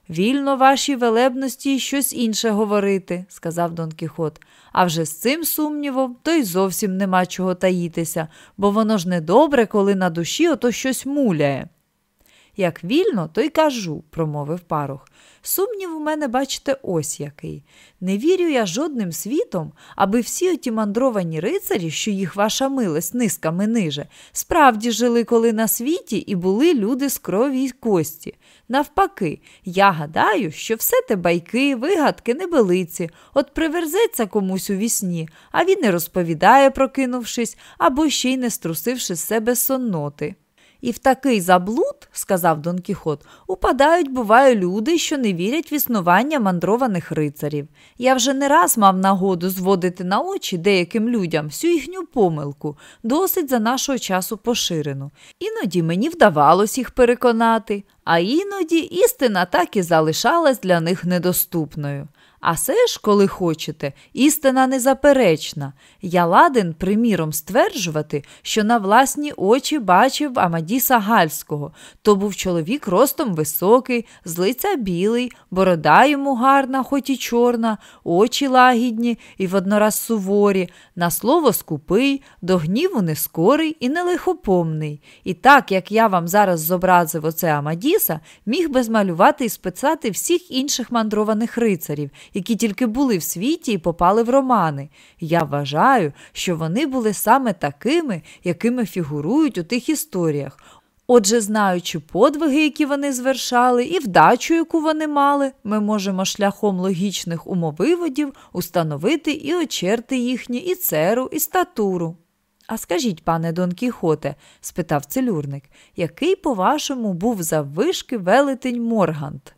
Вільно вашій велебності щось інше говорити, сказав Дон Кіхот. А вже з цим сумнівом то й зовсім нема чого таїтися, бо воно ж недобре, коли на душі ото щось муляє. Як вільно, то й кажу, промовив парох. Сумнів у мене, бачите, ось який. Не вірю я жодним світом, аби всі оті мандровані рицарі, що їх ваша милость низками ниже, справді жили коли на світі і були люди з крові й кості. Навпаки, я гадаю, що все те байки, вигадки, небелиці, от приверзеться комусь у вісні, а він не розповідає, прокинувшись, або ще й не струсивши з себе сонноти. І в такий заблуд, сказав Дон Кіхот, упадають, буває, люди, що не вірять в існування мандрованих рицарів. Я вже не раз мав нагоду зводити на очі деяким людям всю їхню помилку, досить за нашого часу поширену. Іноді мені вдавалось їх переконати, а іноді істина так і залишалась для них недоступною. А все ж, коли хочете, істина незаперечна. Я ладен, приміром, стверджувати, що на власні очі бачив Амадіса Гальського. То був чоловік ростом високий, з лиця білий, борода йому гарна, хоч і чорна, очі лагідні і воднораз суворі, на слово скупий, до гніву не скорий і нелихопомний. І так, як я вам зараз зобразив оце Амадіса, міг би змалювати і списати всіх інших мандрованих рицарів які тільки були в світі і попали в романи. Я вважаю, що вони були саме такими, якими фігурують у тих історіях. Отже, знаючи подвиги, які вони звершали, і вдачу, яку вони мали, ми можемо шляхом логічних умовиводів установити і очерти їхні, і церу, і статуру. А скажіть, пане Дон Кіхоте, спитав целюрник, який, по-вашому, був заввишки велетень Моргант?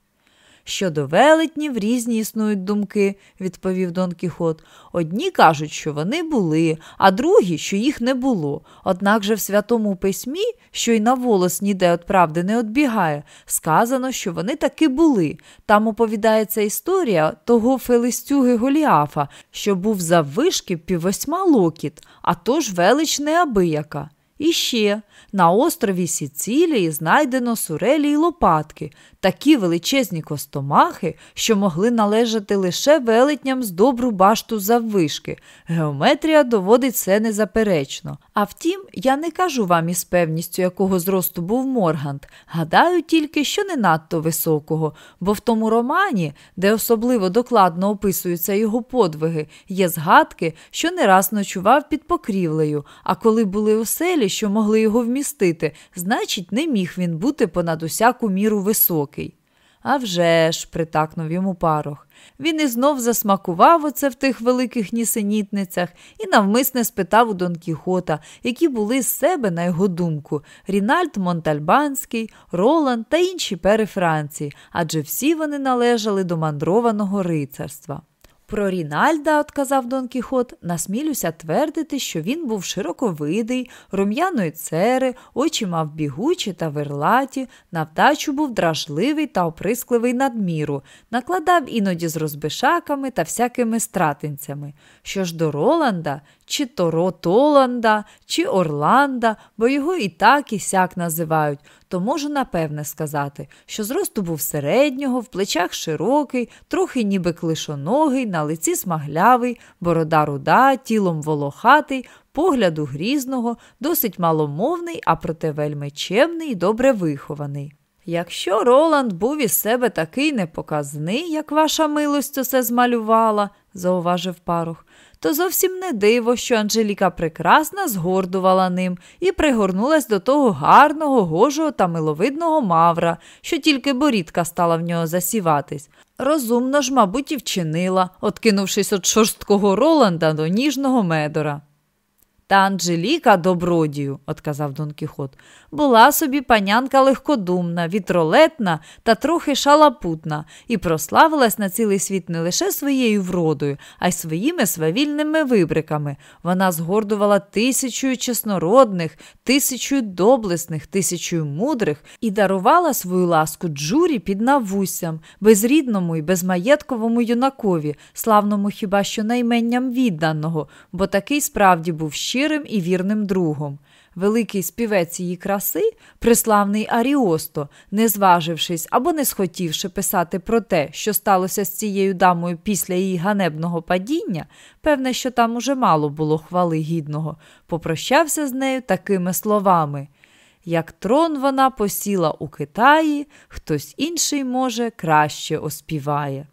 Щодо велетнів різні існують думки, відповів Дон Кіхот. Одні кажуть, що вони були, а другі, що їх не було. Однак же в Святому Письмі, що й на волос ніде від правди не відбігає, сказано, що вони таки були. Там оповідається історія того Фелистюги Голіафа, що був заввишки піввосьма локіт, а тож велич неабияка. І ще на острові Сіцілії знайдено сурелі й лопатки, такі величезні костомахи, що могли належати лише велетням з добру башту заввишки. Геометрія доводить це незаперечно. А втім, я не кажу вам із певністю, якого зросту був Моргант. Гадаю тільки, що не надто високого, бо в тому романі, де особливо докладно описуються його подвиги, є згадки, що не раз ночував під покрівлею, а коли були оселі, що могли його вмістити, значить, не міг він бути понад усяку міру високий. «А вже ж», – притакнув йому парох. Він і знов засмакував оце в тих великих нісенітницях і навмисне спитав у Дон Кіхота, які були з себе, на його думку, Рінальд Монтальбанський, Роланд та інші пери Франції, адже всі вони належали до мандрованого рицарства. Про Рінальда, отказав Дон Кіхот, насмілюся твердити, що він був широковидий, рум'яної цери, очі мав бігучі та верлаті, на вдачу був дражливий та оприскливий надміру, накладав іноді з розбишаками та всякими стратинцями. Що ж до Роланда, чи то Ротоланда, чи Орланда, бо його і так, і сяк називають, то можу напевне сказати, що зросту був середнього, в плечах широкий, трохи ніби клишоногий, на лиці смаглявий, борода руда, тілом волохатий, погляду грізного, досить маломовний, а проте вельми чемний і добре вихований. Якщо Роланд був із себе такий непоказний, як ваша милость усе змалювала, зауважив парух, то зовсім не диво, що Анжеліка прекрасна згордувала ним і пригорнулась до того гарного, гожого та миловидного мавра, що тільки борідка стала в нього засіватись. Розумно ж, мабуть, і вчинила, откинувшись від шорсткого Роланда до ніжного медора. Та Анжеліка добродію, отказав Дон Кіхот, була собі панянка легкодумна, вітролетна та трохи шалапутна, і прославилась на цілий світ не лише своєю вродою, а й своїми свавільними вибриками. Вона згордувала тисячою чеснородних, тисячою доблесних, тисячою мудрих і дарувала свою ласку джурі під навуссям, безрідному і безмаєтковому юнакові, славному хіба що найменням відданого, бо такий справді був щирим і вірним другом. Великий співець її краси, приславний Аріосто, не зважившись або не схотівши писати про те, що сталося з цією дамою після її ганебного падіння, певне, що там уже мало було хвали гідного, попрощався з нею такими словами. Як трон вона посіла у Китаї, хтось інший, може, краще оспіває.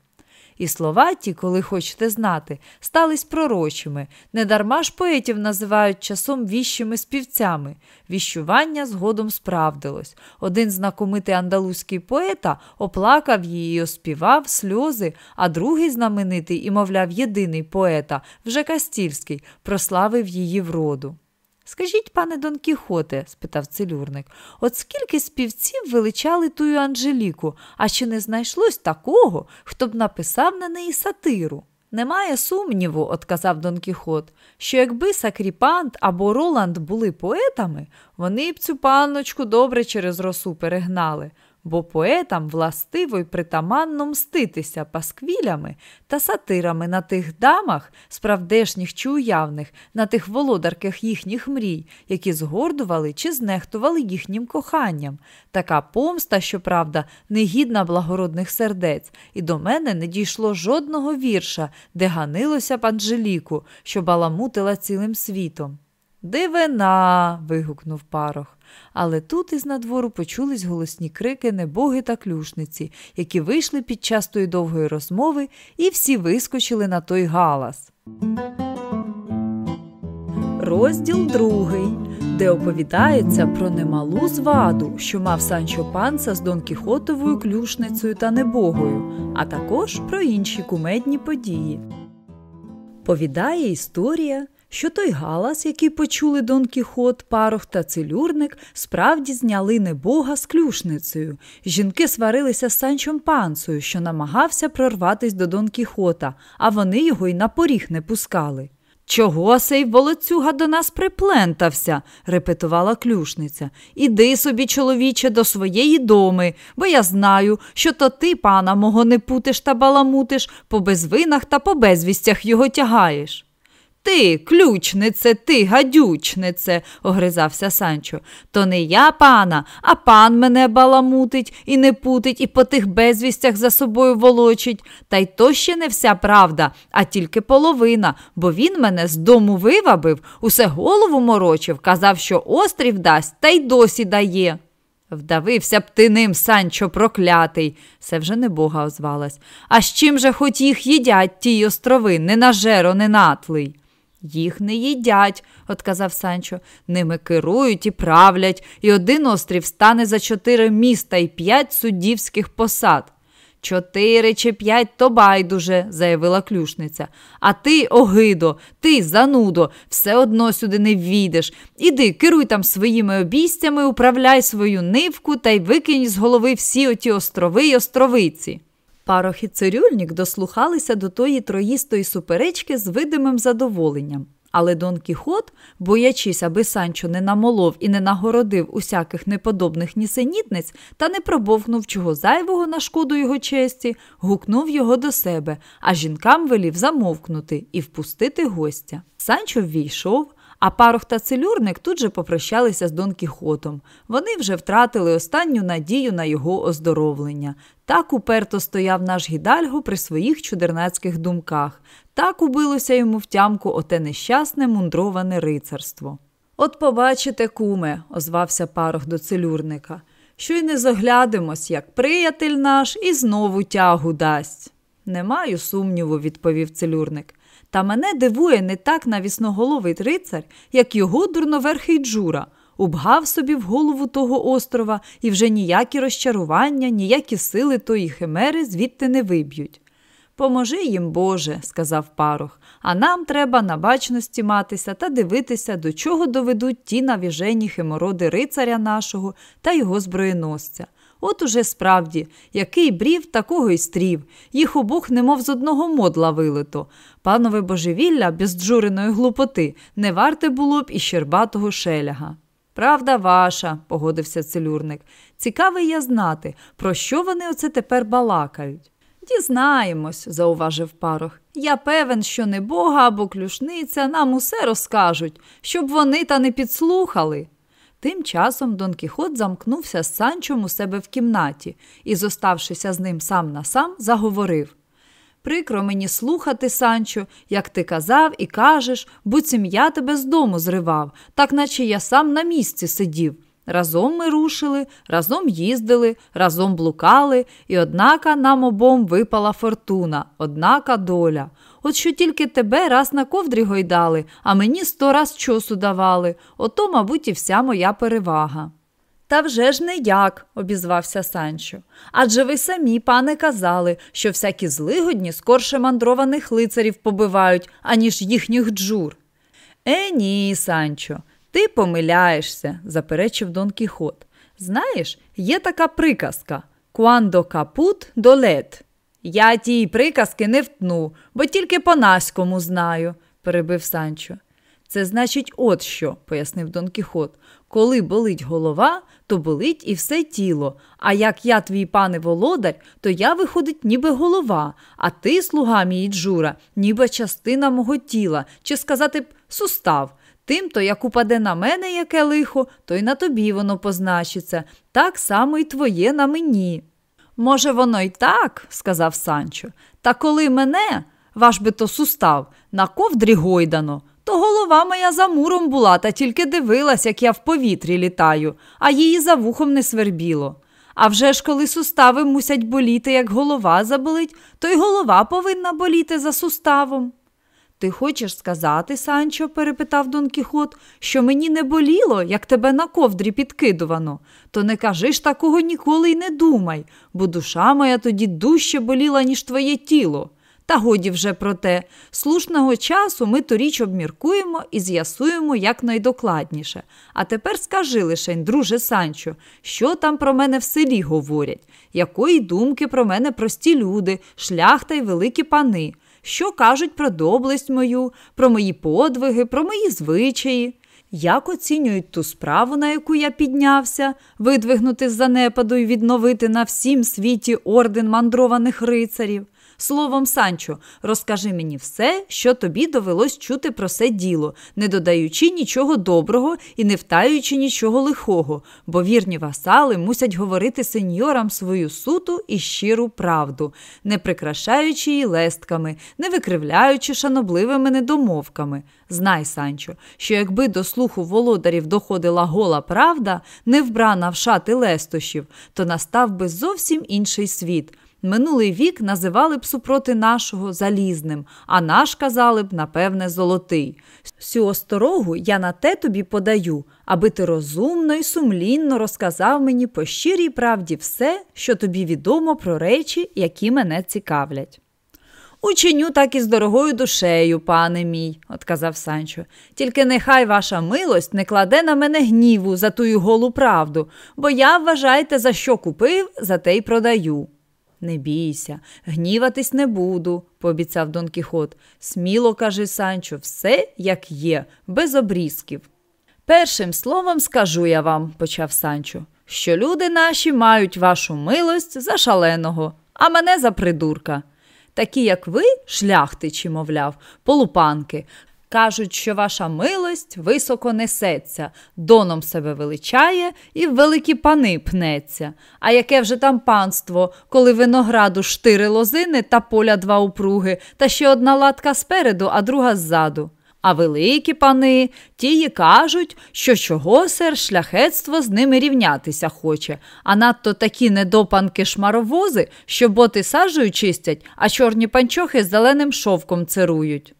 І слова ті, коли хочете знати, стались пророчими, недарма ж поетів називають часом віщими співцями. Віщування згодом справдилось. Один знакомитий андалузький поета оплакав її, і оспівав сльози, а другий знаменитий і, мовляв, єдиний поета, вже Кастільський, прославив її вроду. Скажіть, пане Дон Кіхоте, спитав целюрник, от скільки співців величали тую Анжеліку, а чи не знайшлось такого, хто б написав на неї сатиру? Немає сумніву, отказав Дон Кіхот, що якби Сакріпант або Роланд були поетами, вони б цю панночку добре через росу перегнали бо поетам властиво й притаманно мститися пасквілями та сатирами на тих дамах, справдешніх чи уявних, на тих володарках їхніх мрій, які згордували чи знехтували їхнім коханням. Така помста, щоправда, негідна благородних сердець, і до мене не дійшло жодного вірша, де ганилося б Анжеліку, що баламутила цілим світом. Дивина. вигукнув парох. Але тут із надвору почулись голосні крики небоги та клюшниці, які вийшли під час тої довгої розмови, і всі вискочили на той галас. Розділ другий, де оповідається про немалу зваду, що мав Санчо Панса з Дон Кіхотовою клюшницею та небогою, а також про інші кумедні події. Повідає історія, що той галас, який почули Дон Кіхот, парох та целюрник, справді зняли небога з клюшницею. Жінки сварилися з Санчом Пансою, що намагався прорватись до Дон Кіхота, а вони його й на поріг не пускали. Чого сей волоцюга до нас приплентався? репетувала клюшниця. Іди собі, чоловіче, до своєї доми, бо я знаю, що то ти, пана мого, не путиш та баламутиш, по безвинах та по безвістях його тягаєш. Ти, ключнице, ти, гадючнице, огризався Санчо. То не я пана, а пан мене баламутить і не путить, і по тих безвістях за собою волочить. Та й то ще не вся правда, а тільки половина, бо він мене з дому вивабив, усе голову морочив, казав, що острів дасть, та й досі дає. Вдавився б ти ним, Санчо, проклятий, це вже не бога озвалась. А з чим же хоч їх їдять ті острови, не на жеро, не натлий? Їх не їдять, отказав Санчо. Ними керують і правлять, і один острів стане за чотири міста і п'ять суддівських посад. Чотири чи п'ять то байдуже, заявила клюшниця. А ти, огидо, ти, занудо, все одно сюди не ввійдеш. Іди, керуй там своїми обійстями, управляй свою нивку та й викинь з голови всі оті острови й островиці. Парох і цирюльник дослухалися до тої троїстої суперечки з видимим задоволенням. Але Дон Кіхот, боячись, аби Санчо не намолов і не нагородив усяких неподобних нісенітниць та не пробовкнув чого зайвого на шкоду його честі, гукнув його до себе, а жінкам велів замовкнути і впустити гостя. Санчо ввійшов, а парох та целюрник тут же попрощалися з Дон Кіхотом. Вони вже втратили останню надію на його оздоровлення. Так уперто стояв наш гідальго при своїх чудернацьких думках. Так убилося йому в тямку оте нещасне мундроване рицарство. От побачите, куме, озвався парох до целюрника, що й не заглядимось, як приятель наш, і знову тягу дасть. Не маю сумніву, відповів целюрник. Та мене дивує не так навісноголовий рицар, як його дурноверхий Джура. Убгав собі в голову того острова, і вже ніякі розчарування, ніякі сили тої химери звідти не виб'ють. Поможи їм, Боже, сказав парох, а нам треба на бачності матися та дивитися, до чого доведуть ті навіжені химороди рицаря нашого та його зброєносця. От уже справді, який брів, такого й стрів, їх обох немов з одного модла вилито. Панове божевілля без джуриної глупоти не варте було б і щербатого шеляга. Правда ваша, погодився целюрник. Цікавий я знати, про що вони оце тепер балакають. Дізнаємось, зауважив парох. Я певен, що не бога або клюшниця нам усе розкажуть, щоб вони та не підслухали. Тим часом Дон Кіхот замкнувся з Санчом у себе в кімнаті і, зоставшися з ним сам на сам, заговорив Прикро мені слухати, Санчо, як ти казав і кажеш, буцім я тебе з дому зривав, так наче я сам на місці сидів. Разом ми рушили, разом їздили, разом блукали, і однака нам обом випала фортуна, однака доля. От що тільки тебе раз на ковдрі гойдали, а мені сто раз чосу давали, ото, мабуть, і вся моя перевага. Та вже ж не як, обізвався Санчо. Адже ви самі, пане, казали, що всякі злигодні скорше мандрованих лицарів побивають, аніж їхніх джур. Е, ні, Санчо, ти помиляєшся, заперечив Дон Кіхот. Знаєш, є така приказка Куандо капут долет. Я тій приказки не втну, бо тільки по наському знаю, перебив Санчо. Це значить, от що, пояснив Дон Кіхот. Коли болить голова, то болить і все тіло. А як я твій пане володар, то я виходить, ніби голова, а ти, слуга мій Джура, ніби частина мого тіла, чи сказати б сустав. Тим то, як упаде на мене яке лихо, то й на тобі воно позначиться, так само й твоє на мені. Може, воно й так, сказав Санчо, та коли мене, ваш би то сустав, на ковдрі гойдано, то голова моя за муром була та тільки дивилась, як я в повітрі літаю, а її за вухом не свербіло. А вже ж коли сустави мусять боліти, як голова заболить, то й голова повинна боліти за суставом. Ти хочеш сказати, Санчо, перепитав Дон Кіхот, що мені не боліло, як тебе на ковдрі підкидувано, то не кажи ж такого ніколи й не думай, бо душа моя тоді дужче боліла, ніж твоє тіло. Та годі вже про те, слушного часу ми ту річ обміркуємо і з'ясуємо якнайдокладніше. А тепер скажи лишень, друже Санчо, що там про мене в селі говорять, якої думки про мене прості люди, шляхта й великі пани, що кажуть про доблесть мою, про мої подвиги, про мої звичаї. Як оцінюють ту справу, на яку я піднявся, видвигнути з занепаду і відновити на всім світі орден мандрованих рицарів? Словом, Санчо, розкажи мені все, що тобі довелось чути про це діло, не додаючи нічого доброго і не втаючи нічого лихого, бо вірні васали мусять говорити сеньорам свою суту і щиру правду, не прикрашаючи її лестками, не викривляючи шанобливими недомовками. Знай, Санчо, що якби до слуху володарів доходила гола правда, не вбрана в шати лестощів, то настав би зовсім інший світ. Минулий вік називали б супроти нашого залізним, а наш казали б, напевне, золотий. Всю осторогу я на те тобі подаю, аби ти розумно і сумлінно розказав мені по щирій правді все, що тобі відомо про речі, які мене цікавлять. Ученю так і з дорогою душею, пане мій, отказав Санчо. Тільки нехай ваша милость не кладе на мене гніву за тую голу правду, бо я, вважайте, за що купив, за те й продаю. Не бійся, гніватись не буду, пообіцяв Дон Кіхот. Сміло каже Санчо, все як є, без обрізків. Першим словом скажу я вам, почав Санчо, що люди наші мають вашу милость за шаленого, а мене за придурка. Такі, як ви, шляхтичі, мовляв, полупанки, Кажуть, що ваша милость високо несеться, доном себе величає і в великі пани пнеться. А яке вже там панство, коли винограду штири лозини та поля два упруги, та ще одна латка спереду, а друга ззаду. А великі пани тії кажуть, що чого сер шляхетство з ними рівнятися хоче, а надто такі недопанки шмаровози, що боти сажею чистять, а чорні панчохи з зеленим шовком церують.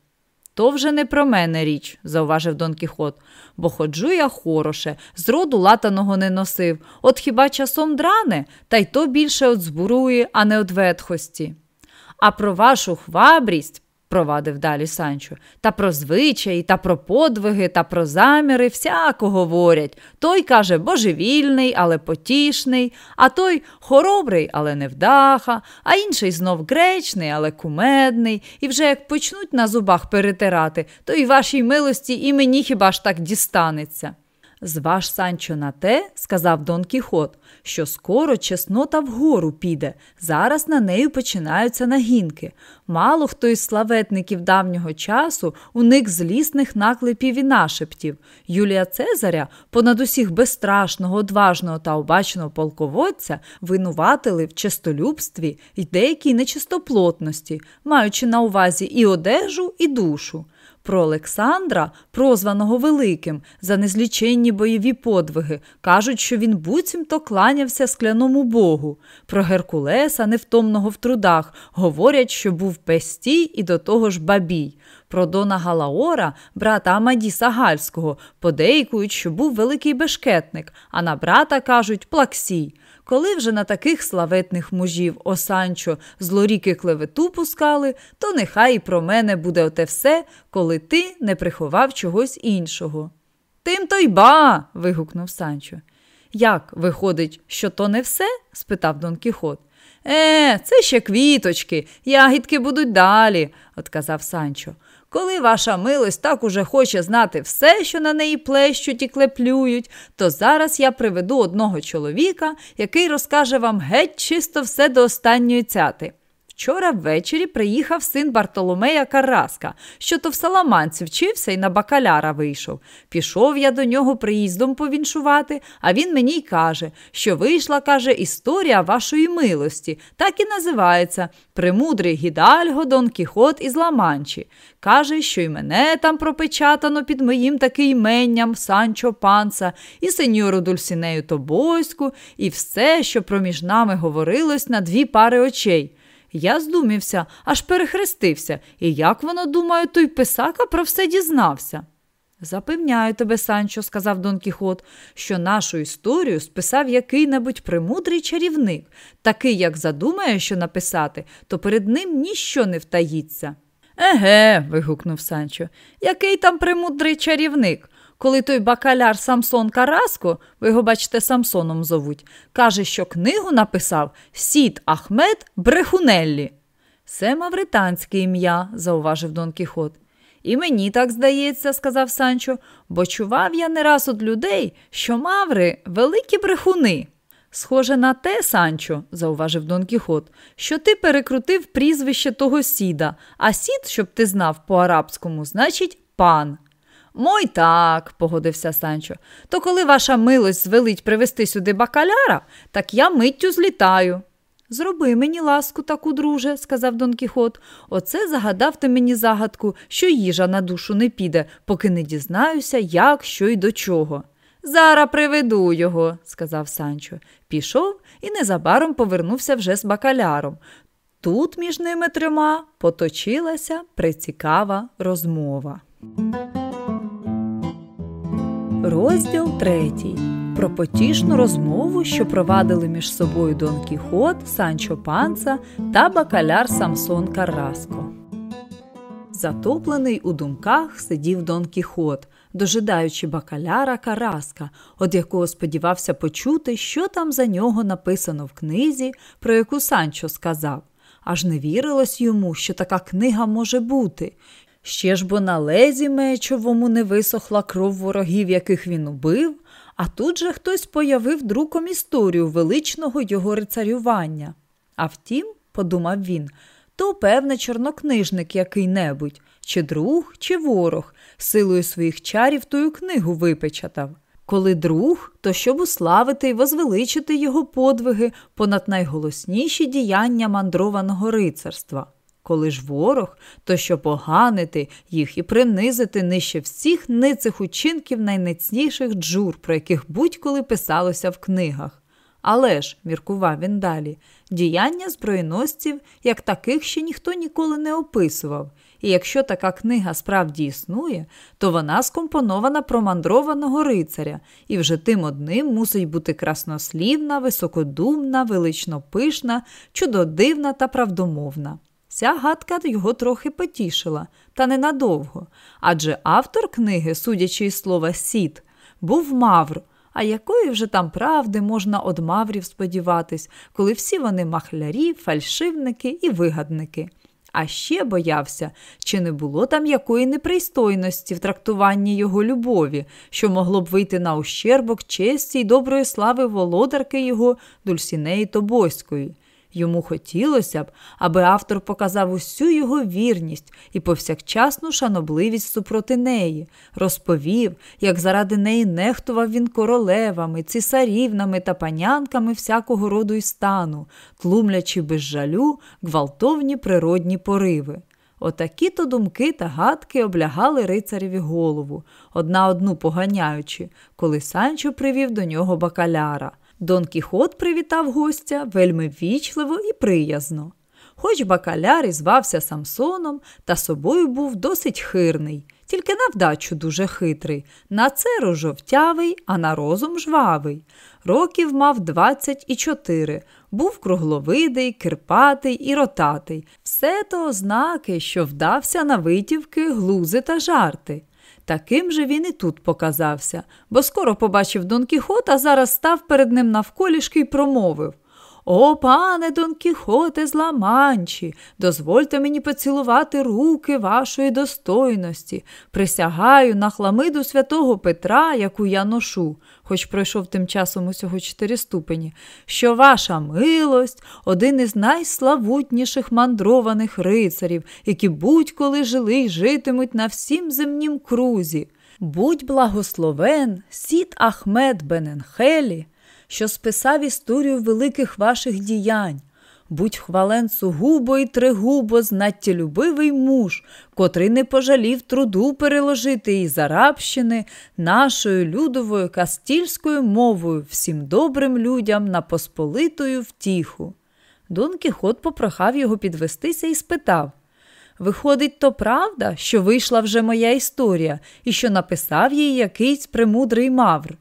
То вже не про мене річ, зауважив Дон Кіхот, бо ходжу я хороше, зроду латаного не носив, от хіба часом дране, та й то більше от збурує, а не от ветхості. А про вашу хвабрість, провадив далі Санчо. Та про звичаї, та про подвиги, та про заміри всяко говорять. Той каже божевільний, але потішний, а той хоробрий, але невдаха, а інший знов гречний, але кумедний. І вже як почнуть на зубах перетирати, то й вашій милості і мені хіба ж так дістанеться. Зваж Санчо на те, сказав Дон Кіхот, що скоро чеснота вгору піде, зараз на нею починаються нагінки. Мало хто із славетників давнього часу уник злісних наклепів і нашептів. Юлія Цезаря, понад усіх безстрашного, одважного та обачного полководця, винуватили в честолюбстві й деякій нечистоплотності, маючи на увазі і одежу, і душу. Про Олександра, прозваного Великим, за незліченні бойові подвиги, кажуть, що він буцімто кланявся скляному богу. Про Геркулеса, невтомного в трудах, говорять, що був пестій і до того ж бабій. Про Дона Галаора, брата Амадіса Гальського, подейкують, що був великий бешкетник, а на брата кажуть плаксій. Коли вже на таких славетних мужів Осанчо злоріки клевету пускали, то нехай і про мене буде оте все, коли ти не приховав чогось іншого. Тим то й ба. вигукнув Санчо. Як виходить, що то не все? спитав Дон Кіхот. Е, це ще квіточки, ягідки будуть далі, отказав Санчо. Коли ваша милость так уже хоче знати все, що на неї плещуть і клеплюють, то зараз я приведу одного чоловіка, який розкаже вам геть чисто все до останньої цяти. Вчора ввечері приїхав син Бартоломея Караска, що то в Саламанці вчився і на бакаляра вийшов. Пішов я до нього приїздом повіншувати, а він мені й каже, що вийшла, каже, історія вашої милості, так і називається Премудрий Гідальго Дон Кіхот із Ламанчі. Каже, що й мене там пропечатано під моїм таки іменням Санчо Панца, і сеньору Дульсінею Тобойську, і все, що проміж нами говорилось на дві пари очей. Я здумівся, аж перехрестився, і як воно, думаю, той писака про все дізнався. Запевняю тебе, Санчо, сказав Дон Кіхот, що нашу історію списав який-небудь премудрий чарівник, такий, як задумає, що написати, то перед ним ніщо не втаїться. Еге, вигукнув Санчо, який там премудрий чарівник? Коли той бакаляр Самсон Караско, ви його бачите, Самсоном зовуть, каже, що книгу написав Сід Ахмед Брехунеллі. Це мавританське ім'я, зауважив Дон Кіхот. І мені так здається, сказав Санчо, бо чував я не раз від людей, що маври великі брехуни. Схоже на те, Санчо, зауважив Дон Кіхот, що ти перекрутив прізвище того сіда, а сід, щоб ти знав по арабському, значить пан. Мой так, погодився Санчо. То коли ваша милость звелить привезти сюди бакаляра, так я миттю злітаю. Зроби мені ласку таку, друже, сказав Дон Кіхот. Оце загадав ти мені загадку, що їжа на душу не піде, поки не дізнаюся, як, що й до чого. Зара приведу його, сказав Санчо. Пішов і незабаром повернувся вже з бакаляром. Тут між ними трьома поточилася прицікава розмова. Розділ третій. Про потішну розмову, що провадили між собою Дон Кіхот, Санчо Панца та бакаляр Самсон Карраско. Затоплений у думках сидів Дон Кіхот, дожидаючи бакаляра Караска, од якого сподівався почути, що там за нього написано в книзі, про яку Санчо сказав. Аж не вірилось йому, що така книга може бути. Ще ж бо на лезі мечовому не висохла кров ворогів, яких він убив, а тут же хтось появив друком історію величного його рицарювання. А втім, подумав він, то, певне, чорнокнижник який-небудь, чи друг, чи ворог, силою своїх чарів тую книгу випечатав. Коли друг, то щоб уславити і возвеличити його подвиги понад найголосніші діяння мандрованого рицарства. Коли ж ворог, то що поганити їх і принизити нижче всіх ницих учинків найнецніших джур, про яких будь-коли писалося в книгах. Але ж, міркував він далі, діяння збройносців, як таких ще ніхто ніколи не описував, і якщо така книга справді існує, то вона скомпонована про мандрованого рицаря, і вже тим одним мусить бути краснослівна, високодумна, велично пишна, чудодивна та правдомовна. Ця гадка його трохи потішила, та ненадовго, адже автор книги, судячи із слова сіт, був мавр. А якої вже там правди можна од маврів сподіватись, коли всі вони махлярі, фальшивники і вигадники? А ще боявся, чи не було там якої непристойності в трактуванні його любові, що могло б вийти на ущербок честі й доброї слави володарки його Дульсінеї Тобоської. Йому хотілося б, аби автор показав усю його вірність і повсякчасну шанобливість супроти неї, розповів, як заради неї нехтував він королевами, цісарівнами та панянками всякого роду й стану, тлумлячи без жалю гвалтовні природні пориви. Отакі то думки та гадки облягали рицареві голову, одна одну поганяючи, коли Санчо привів до нього бакаляра. Дон Кіхот привітав гостя вельми ввічливо і приязно. Хоч бакаляр і звався Самсоном, та собою був досить хирний, тільки на вдачу дуже хитрий, на церу жовтявий, а на розум жвавий. Років мав двадцять і чотири, був кругловидий, кирпатий і ротатий. Все то ознаки, що вдався на витівки, глузи та жарти. Таким же він і тут показався, бо скоро побачив Дон Кіхот, а зараз став перед ним навколішки й промовив О, пане Дон Кіхоте з Ламанчі, дозвольте мені поцілувати руки вашої достойності. Присягаю на хламиду святого Петра, яку я ношу, хоч пройшов тим часом усього чотири ступені, що ваша милость один із найславутніших мандрованих рицарів, які будь-коли жили й житимуть на всім земнім крузі. Будь благословен, сід Ахмед Бененхелі, що списав історію великих ваших діянь. Будь хвален сугубо і тригубо, знаттєлюбивий муж, котрий не пожалів труду переложити із арабщини нашою людовою кастільською мовою всім добрим людям на посполитою втіху. Дон Кіхот попрохав його підвестися і спитав Виходить, то правда, що вийшла вже моя історія і що написав її якийсь премудрий мавр.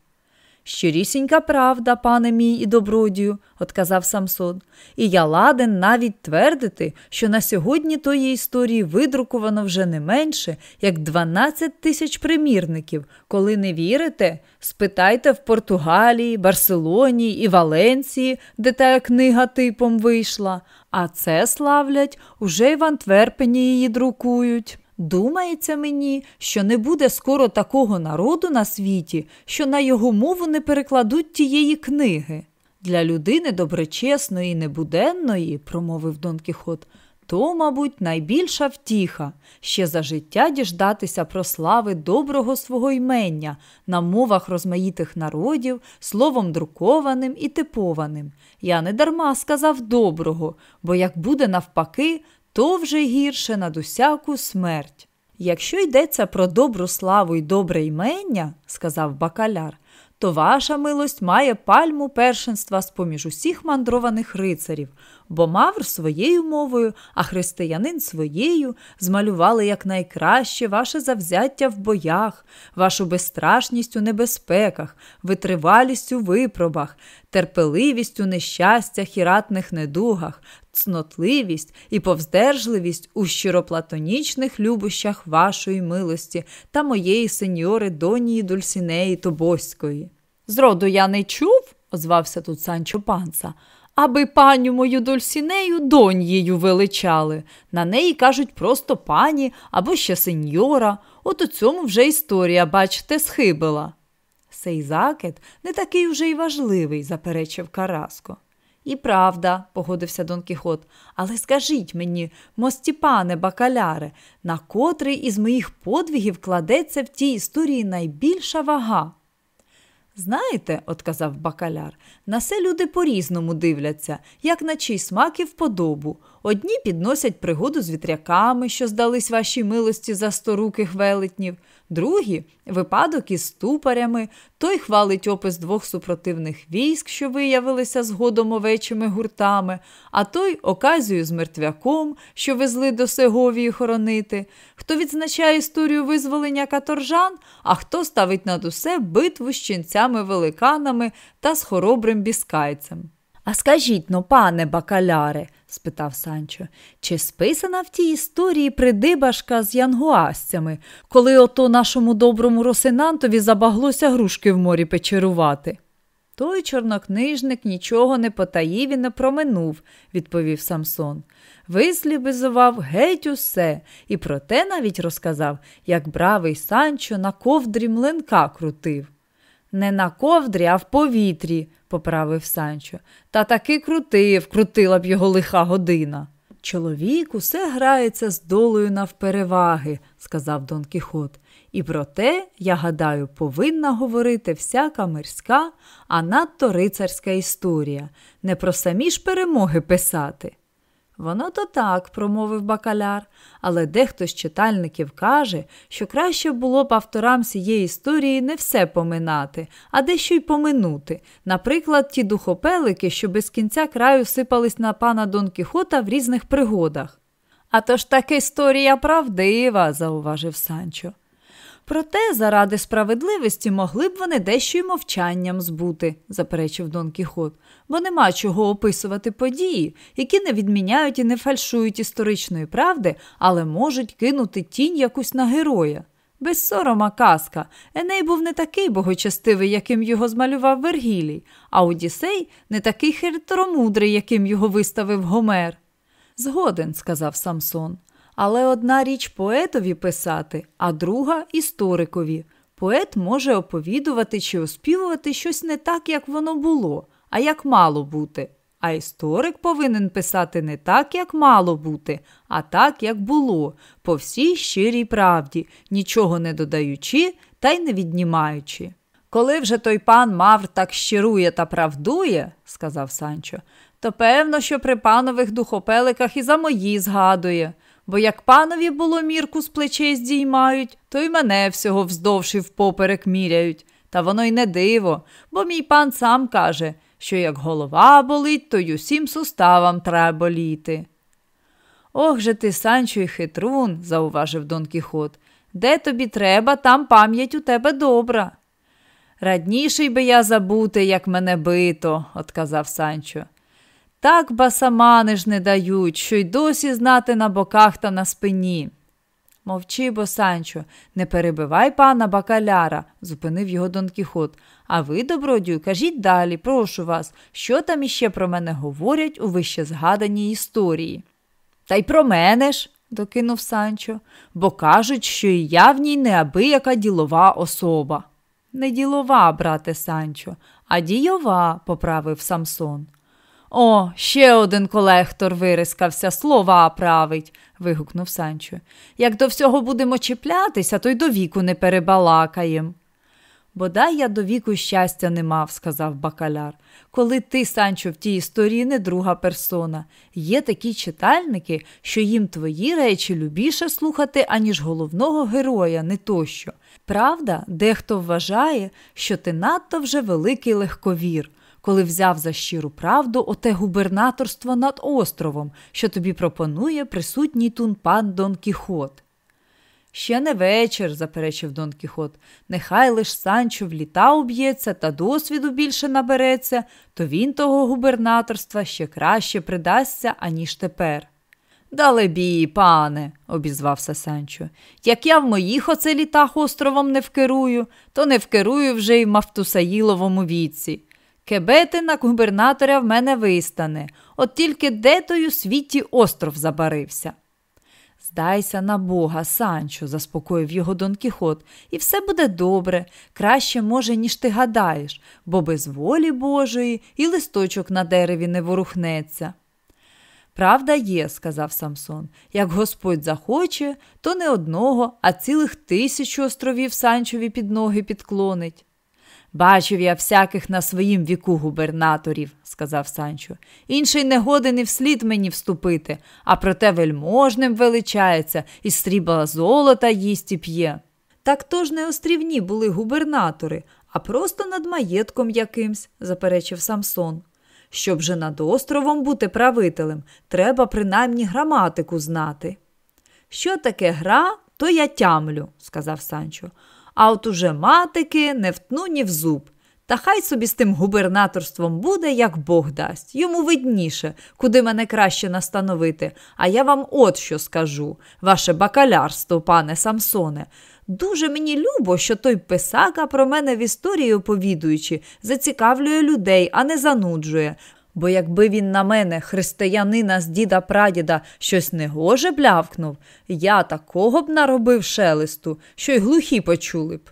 Щирісінька правда, пане мій і добродію, отказав Самсон, і я ладен навіть твердити, що на сьогодні тої історії видруковано вже не менше, як 12 тисяч примірників. Коли не вірите, спитайте в Португалії, Барселоні і Валенції, де та книга типом вийшла, а це славлять уже й в Антверпені її друкують. Думається мені, що не буде скоро такого народу на світі, що на його мову не перекладуть тієї книги. Для людини доброчесної і небуденної, промовив Дон Кіхот, то, мабуть, найбільша втіха ще за життя діждатися про слави доброго свого ймення на мовах розмаїтих народів, словом друкованим і типованим. Я не дарма сказав доброго, бо як буде навпаки, то вже гірше над усяку смерть. Якщо йдеться про добру славу і добре ймення, сказав бакаляр, то ваша милость має пальму першенства з поміж усіх мандрованих рицарів, бо Мавр своєю мовою, а християнин своєю змалювали якнайкраще ваше завзяття в боях, вашу безстрашність у небезпеках, витривалість у випробах, терпеливість у нещастях і ратних недугах, цнотливість і повздержливість у щироплатонічних любощах вашої милості та моєї сеньори Донії Дульсінеї Тобоської. Зроду я не чув, озвався тут Санчо Панса, аби паню мою Дульсінею доньєю величали. На неї кажуть просто пані або ще сеньора. От у цьому вже історія, бачите, схибила. Сей закид не такий уже й важливий, заперечив Караско. І правда, погодився Дон Кіхот, але скажіть мені, мостіпане бакаляре, на котрий із моїх подвігів кладеться в тій історії найбільша вага? Знаєте, отказав бакаляр, на все люди по-різному дивляться, як на чий смак і вподобу. Одні підносять пригоду з вітряками, що здались вашій милості за сторуких велетнів, другі випадок із ступарями, той хвалить опис двох супротивних військ, що виявилися згодом овечими гуртами, а той оказію з мертвяком, що везли до Сеговії хоронити, хто відзначає історію визволення каторжан, а хто ставить над усе битву з ченцями-великанами та з хоробрим біскайцем. А скажіть но, пане бакаляре, спитав Санчо, чи списана в тій історії придибашка з янгуасцями, коли ото нашому доброму росинантові забаглося грушки в морі печерувати? Той чорнокнижник нічого не потаїв і не проминув, відповів Самсон. Вислібизував геть усе, і про те навіть розказав, як бравий Санчо на ковдрі млинка крутив. Не на ковдрі, а в повітрі, поправив Санчо. Та таки крутив, крутила б його лиха година. Чоловік усе грається з долею навпереваги, сказав Дон Кіхот. І про те, я гадаю, повинна говорити всяка мирська, а надто рицарська історія, не про самі ж перемоги писати. Воно то так, промовив бакаляр, але дехто з читальників каже, що краще було б авторам цієї історії не все поминати, а дещо й поминути. Наприклад, ті духопелики, що без кінця краю сипались на пана Дон Кіхота в різних пригодах. А то ж таки історія правдива, зауважив Санчо. Проте, заради справедливості могли б вони дещо й мовчанням збути, заперечив Дон Кіхот, бо нема чого описувати події, які не відміняють і не фальшують історичної правди, але можуть кинути тінь якусь на героя. Без сорома казка. Еней був не такий богочастивий, яким його змалював Вергілій, а Одіссей не такий хитромудрий, яким його виставив Гомер. Згоден, сказав Самсон. Але одна річ поетові писати, а друга історикові. Поет може оповідувати чи оспівувати щось не так, як воно було, а як мало бути. А історик повинен писати не так, як мало бути, а так, як було, по всій щирій правді, нічого не додаючи та й не віднімаючи. Коли вже той пан Мавр так щирує та правдує, сказав Санчо, то певно, що при панових духопеликах і за мої згадує, бо як панові було мірку з плечей здіймають, то й мене всього вздовж і впоперек міряють. Та воно й не диво, бо мій пан сам каже що як голова болить, то й усім суставам треба боліти. Ох же ти, Санчо і хитрун, зауважив Дон Кіхот. Де тобі треба, там пам'ять у тебе добра. Радніший би я забути, як мене бито, отказав Санчо. Так басамани ж не дають, що й досі знати на боках та на спині. Мовчи, бо, Санчо, не перебивай пана бакаляра, зупинив його Дон Кіхот. А ви, добродію, кажіть далі, прошу вас, що там іще про мене говорять у вище згаданій історії. Та й про мене ж, докинув Санчо, бо кажуть, що і я в ній неабияка ділова особа. Не ділова, брате Санчо, а дійова, поправив Самсон. О, ще один колектор вирискався, слова править, вигукнув Санчо. Як до всього будемо чіплятися, то й до віку не перебалакаєм. Бодай я до віку щастя не мав, сказав бакаляр. Коли ти, Санчо, в тій історії не друга персона. Є такі читальники, що їм твої речі любіше слухати, аніж головного героя, не тощо. Правда, дехто вважає, що ти надто вже великий легковір, коли взяв за щиру правду оте губернаторство над островом, що тобі пропонує присутній тун пан Дон Кіхот. Ще не вечір, заперечив Дон Кіхот. Нехай лиш Санчо в літа уб'ється та досвіду більше набереться, то він того губернаторства ще краще придасться, аніж тепер. Далебі, пане, обізвався Санчо. Як я в моїх оце літах островом не вкерую, то не вкерую вже й Мафтусаїловому віці. Кебети на губернаторя в мене вистане, от тільки де той у світі остров забарився. Здайся на Бога, Санчо, заспокоїв його Дон Кіхот, і все буде добре, краще, може, ніж ти гадаєш, бо без волі Божої і листочок на дереві не ворухнеться. Правда є, сказав Самсон, як Господь захоче, то не одного, а цілих тисячу островів Санчові під ноги підклонить. Бачив я всяких на своїм віку губернаторів, сказав Санчо. Інший не годен і вслід мені вступити, а проте вельможним величається і срібла золота їсть і п'є. Так то ж не острівні були губернатори, а просто над маєтком якимсь, заперечив Самсон. Щоб же над островом бути правителем, треба принаймні граматику знати. Що таке гра, то я тямлю, сказав Санчо а от уже матики не втну ні в зуб. Та хай собі з тим губернаторством буде, як Бог дасть. Йому видніше, куди мене краще настановити. А я вам от що скажу, ваше бакалярство, пане Самсоне. Дуже мені любо, що той писака про мене в історії оповідуючи, зацікавлює людей, а не зануджує. Бо якби він на мене, християнина з діда прадіда, щось негоже блявкнув, я такого б наробив шелесту, що й глухі почули б.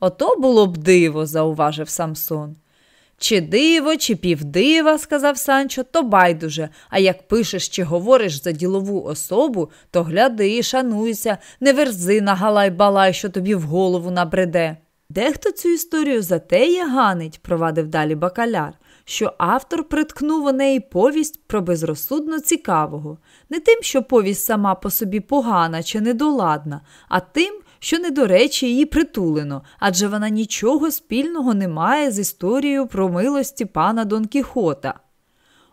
Ото було б диво, зауважив Самсон. Чи диво, чи півдива, сказав Санчо, то байдуже, а як пишеш чи говориш за ділову особу, то гляди, шануйся, не верзи на галай балай, що тобі в голову набреде. Дехто цю історію затеє ганить, провадив далі бакаляр що автор приткнув у неї повість про безрозсудно цікавого, не тим, що повість сама по собі погана чи недоладна, а тим, що не до речі її притулено, адже вона нічого спільного не має з історією про милості пана Дон Кіхота.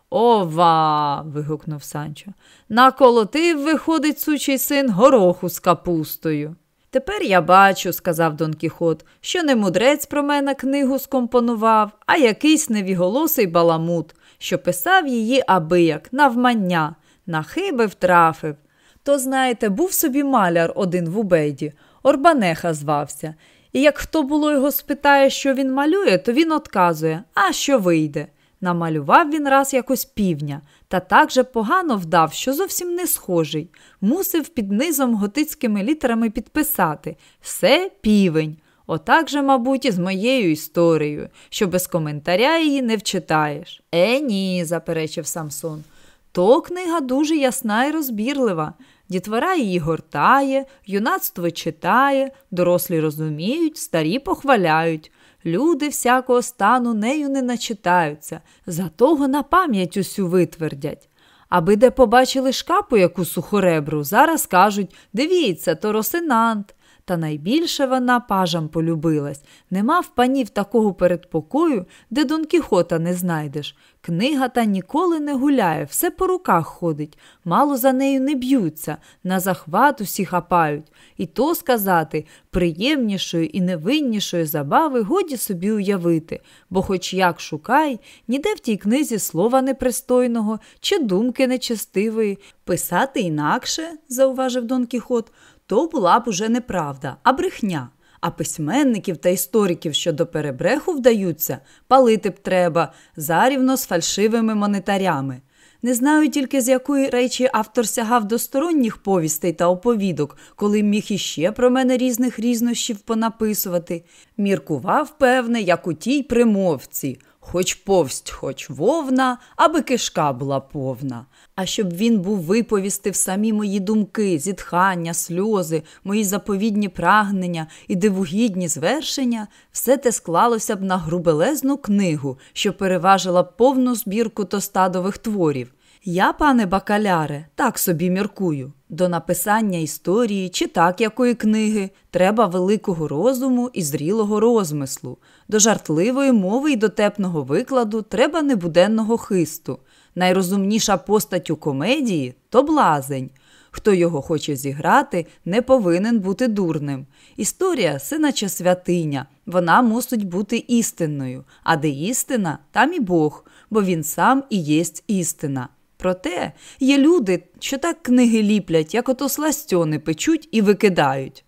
Ова. вигукнув Санчо. Наколотив, виходить, сучий син гороху з капустою. Тепер я бачу, сказав Дон Кіхот, що не мудрець про мене книгу скомпонував, а якийсь невіголосий баламут, що писав її абияк, навмання, на хиби втрафив. То, знаєте, був собі маляр один в убейді. Орбанеха звався. І як хто було його спитає, що він малює, то він отказує, а що вийде. Намалював він раз якось півня, та так же погано вдав, що зовсім не схожий. Мусив під низом готицькими літерами підписати все півень. Отак же, мабуть, і з моєю історією, що без коментаря її не вчитаєш. Е, ні, заперечив Самсон. То книга дуже ясна і розбірлива. Дітвора її гортає, юнацтво читає, дорослі розуміють, старі похваляють. Люди всякого стану нею не начитаються, за того на пам'ять усю витвердять. Аби де побачили шкапу яку сухоребру, зараз кажуть дивіться, то росинант. Та найбільше вона пажам полюбилась. Нема в панів такого передпокою, де Дон Кіхота не знайдеш. Книга та ніколи не гуляє, все по руках ходить, мало за нею не б'ються, на захват усі хапають. І то сказати, приємнішої і невиннішої забави годі собі уявити, бо, хоч як шукай, ніде в тій книзі слова непристойного чи думки нечестивої, писати інакше, зауважив Дон Кіхот, то була б уже неправда, а брехня. А письменників та істориків, що до перебреху вдаються, палити б треба зарівно з фальшивими монетарями. Не знаю тільки з якої речі автор сягав до сторонніх повістей та оповідок, коли міг іще про мене різних різнощів понаписувати. Міркував, певне, як у тій примовці хоч повсть, хоч вовна, аби кишка була повна. А щоб він був виповістив самі мої думки, зітхання, сльози, мої заповідні прагнення і дивогідні звершення, все те склалося б на грубелезну книгу, що переважила б повну збірку тостадових творів. Я, пане бакаляре, так собі міркую. До написання історії чи так якої книги треба великого розуму і зрілого розмислу, до жартливої мови і дотепного викладу треба небуденного хисту. Найрозумніша постать у комедії то блазень. Хто його хоче зіграти, не повинен бути дурним. Історія синаче святиня, вона мусить бути істинною, а де істина, там і Бог, бо він сам і єсть істина. Проте є люди, що так книги ліплять, як ото сластьони печуть і викидають.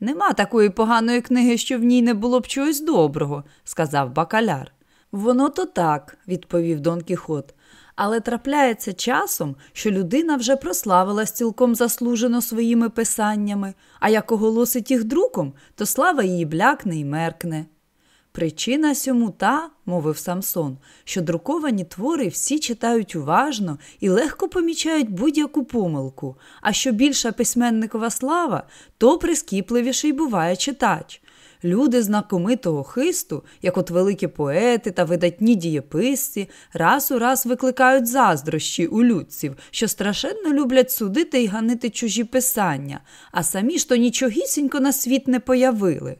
Нема такої поганої книги, що в ній не було б чогось доброго, сказав бакаляр. Воно то так, відповів Дон Кіхот. Але трапляється часом, що людина вже прославилась цілком заслужено своїми писаннями, а як оголосить їх друком, то слава її блякне і меркне. Причина сьому та, мовив Самсон, що друковані твори всі читають уважно і легко помічають будь-яку помилку, а що більша письменникова слава, то прискіпливіший буває читач. Люди знакомитого хисту, як от великі поети та видатні дієписці, раз у раз викликають заздрощі у людців, що страшенно люблять судити і ганити чужі писання, а самі ж то нічогісінько на світ не появили.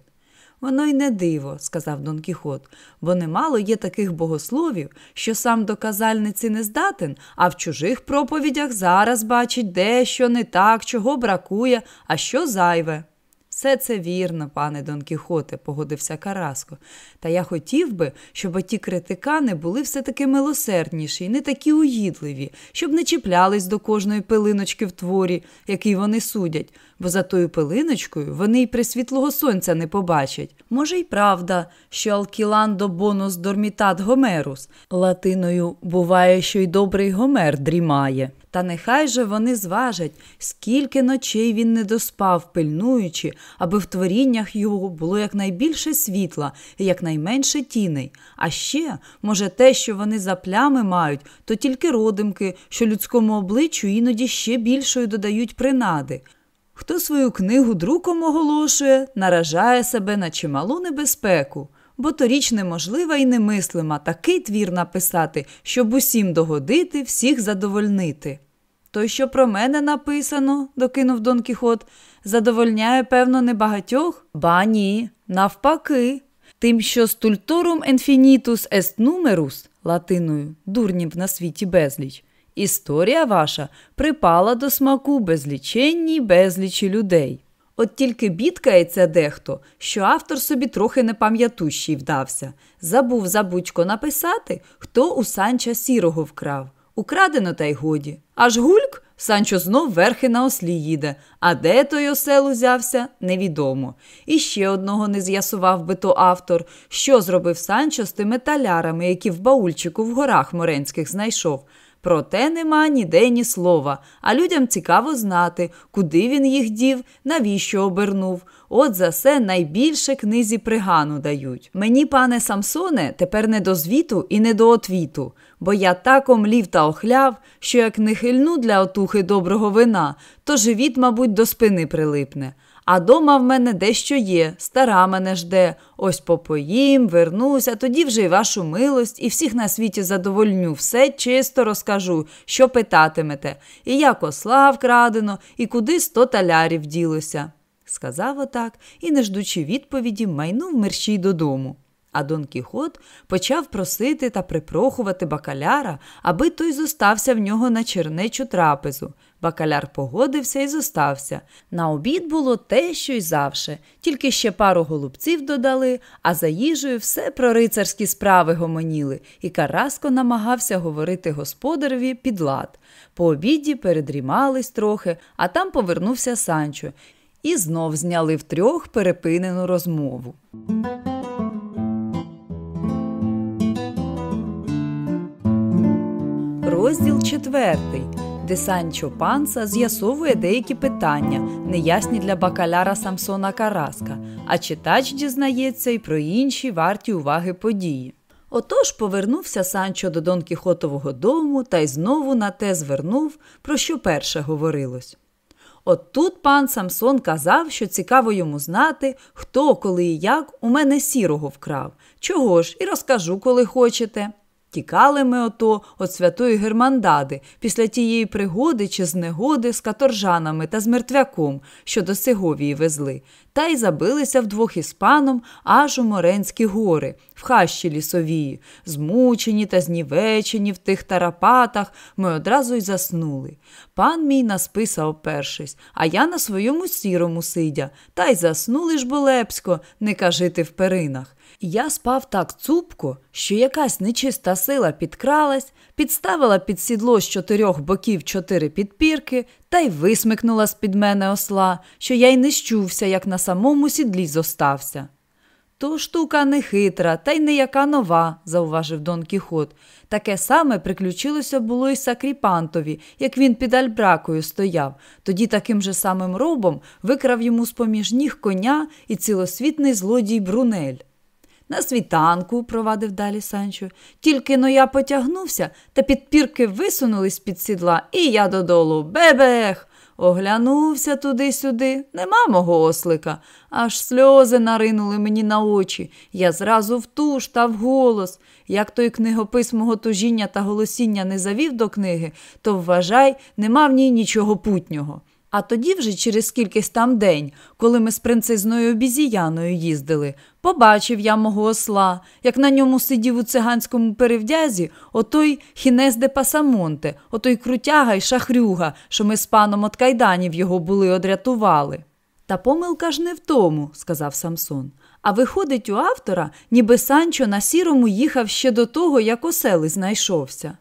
Воно й не диво, сказав Дон Кіхот, бо немало є таких богословів, що сам до казальниці не здатен, а в чужих проповідях зараз бачить дещо не так, чого бракує, а що зайве. Все це вірно, пане Дон Кіхоте, погодився Караско. Та я хотів би, щоб ті критикани були все таки милосердніші і не такі уїдливі, щоб не чіплялись до кожної пилиночки в творі, який вони судять, бо за тою пилиночкою вони й при світлого сонця не побачать. Може, й правда, що алкіландо бонус дормітат гомерус, латиною буває, що й добрий гомер дрімає. Та нехай же вони зважать, скільки ночей він не доспав, пильнуючи, аби в творіннях його було якнайбільше світла і якнайменше тіней. А ще, може, те, що вони за плями мають, то тільки родимки, що людському обличчю іноді ще більшою додають принади. Хто свою книгу друком оголошує, наражає себе на чималу небезпеку, бо торіч неможлива і немислима такий твір написати, щоб усім догодити, всіх задовольнити. Той, що про мене написано, докинув Дон Кіхот, задовольняє, певно, небагатьох? Ба ні, навпаки. Тим, що стульторум infinitus est numerus, латиною, дурнів на світі безліч. Історія ваша припала до смаку безліченній безлічі людей. От тільки бідкається дехто, що автор собі трохи непам'ятущий вдався. Забув забудько написати, хто у санча сірого вкрав. Украдено, та й годі. Аж гульк Санчо знов верхи на ослі їде, а де той осел узявся, невідомо. І ще одного не з'ясував би то автор, що зробив Санчо з тими талярами, які в баульчику в горах Моренських знайшов. Про те нема ніде ні слова, а людям цікаво знати, куди він їх дів, навіщо обернув. От за це найбільше книзі пригану дають. Мені, пане Самсоне, тепер не до звіту і не до отвіту, бо я так омлів та охляв, що як не хильну для отухи доброго вина, то живіт, мабуть, до спини прилипне. А дома в мене дещо є, стара мене жде. Ось попоїм, вернусь, а тоді вже й вашу милость, і всіх на світі задовольню, все чисто розкажу, що питатимете, і як осла вкрадено, і куди сто талярів ділося. Сказав отак і, не ждучи відповіді, майнув мерщій додому. А Дон Кіхот почав просити та припрохувати бакаляра, аби той зостався в нього на чернечу трапезу. Бакаляр погодився і зостався. На обід було те, що й завше, тільки ще пару голубців додали, а за їжею все про рицарські справи гомоніли, і Караско намагався говорити господареві під лад. По обіді передрімались трохи, а там повернувся Санчо, і знов зняли втрьох перепинену розмову. Розділ четвертий, де Санчо Панса з'ясовує деякі питання, неясні для бакаляра Самсона Караска, а читач дізнається і про інші варті уваги події. Отож повернувся Санчо до Дон Кіхотового дому та й знову на те звернув, про що перше говорилось. От тут пан Самсон казав, що цікаво йому знати, хто, коли і як у мене сірого вкрав. Чого ж, і розкажу, коли хочете. Тікали ми ото от святої Германдади після тієї пригоди чи знегоди з каторжанами та з мертвяком, що до Сеговії везли, та й забилися вдвох із паном аж у Моренські гори, в хащі лісовії. Змучені та знівечені в тих тарапатах, ми одразу й заснули. Пан мій насписа опершись, а я на своєму сірому сидя, та й заснули ж болепсько, не кажити в перинах. Я спав так цупко, що якась нечиста сила підкралась, підставила під сідло з чотирьох боків чотири підпірки та й висмикнула з під мене осла, що я й не щувся, як на самому сідлі зостався. То штука не хитра, та й не яка нова, зауважив Дон Кіхот. Таке саме приключилося було й Сакріпантові, як він під альбракою стояв. Тоді таким же самим робом викрав йому з поміж ніг коня і цілосвітний злодій Брунель. На світанку, провадив далі Санчо, тільки но я потягнувся, та підпірки висунулись під сідла, і я додолу бебех. Оглянувся туди-сюди, нема мого ослика, аж сльози наринули мені на очі. Я зразу втуш та вголос. Як той книгопис мого тужіння та голосіння не завів до книги, то вважай, нема в ній нічого путнього. А тоді вже через кількись там день, коли ми з принцизною обізіяною їздили, побачив я мого осла, як на ньому сидів у циганському перевдязі отой хінес де пасамонте, отой крутяга й шахрюга, що ми з паном от кайданів його були одрятували. Та помилка ж не в тому, сказав Самсон. А виходить у автора, ніби Санчо на сірому їхав ще до того, як осели знайшовся.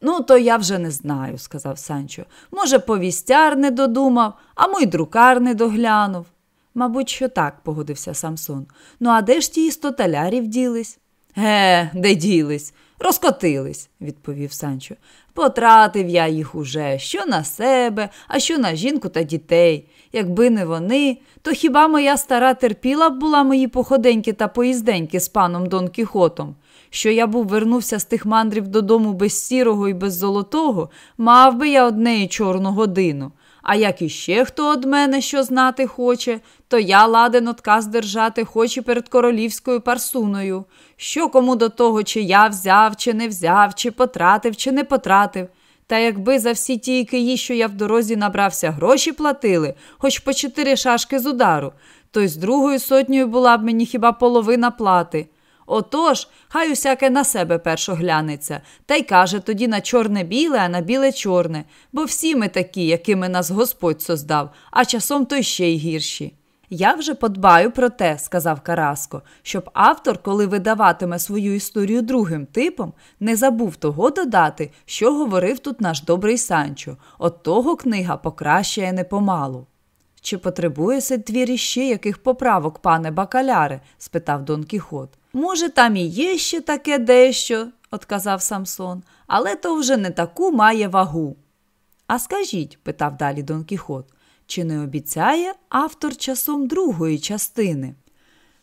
Ну, то я вже не знаю, сказав Санчо. Може, повістяр не додумав, а мой друкар не доглянув. Мабуть, що так, погодився Самсон. Ну, а де ж ті істоталярів ділись? Ге, де ділись? Розкотились, відповів Санчо. Потратив я їх уже що на себе, а що на жінку та дітей. Якби не вони, то хіба моя стара терпіла б була мої походеньки та поїзденьки з паном Дон Кіхотом? Що я був вернувся з тих мандрів додому без сірого і без золотого, мав би я однеї чорну годину. А як іще хто од мене що знати хоче, то я ладен отказ держати хоч і перед королівською парсуною. Що кому до того, чи я взяв, чи не взяв, чи потратив, чи не потратив. Та якби за всі ті киї, що я в дорозі набрався, гроші платили, хоч по чотири шашки з удару, то й з другою сотнею була б мені хіба половина плати. Отож, хай усяке на себе першо глянеться, та й каже тоді на чорне біле, а на біле чорне, бо всі ми такі, якими нас Господь создав, а часом то ще й гірші. Я вже подбаю про те, сказав Караско, щоб автор, коли видаватиме свою історію другим типом, не забув того додати, що говорив тут наш добрий Санчо. От того книга покращає непомалу. Чи потребує сей твір іще яких поправок, пане бакаляре? спитав Дон Кіхот. Може, там і є ще таке дещо, отказав Самсон, але то вже не таку має вагу. А скажіть, питав далі Дон Кіхот, чи не обіцяє автор часом другої частини?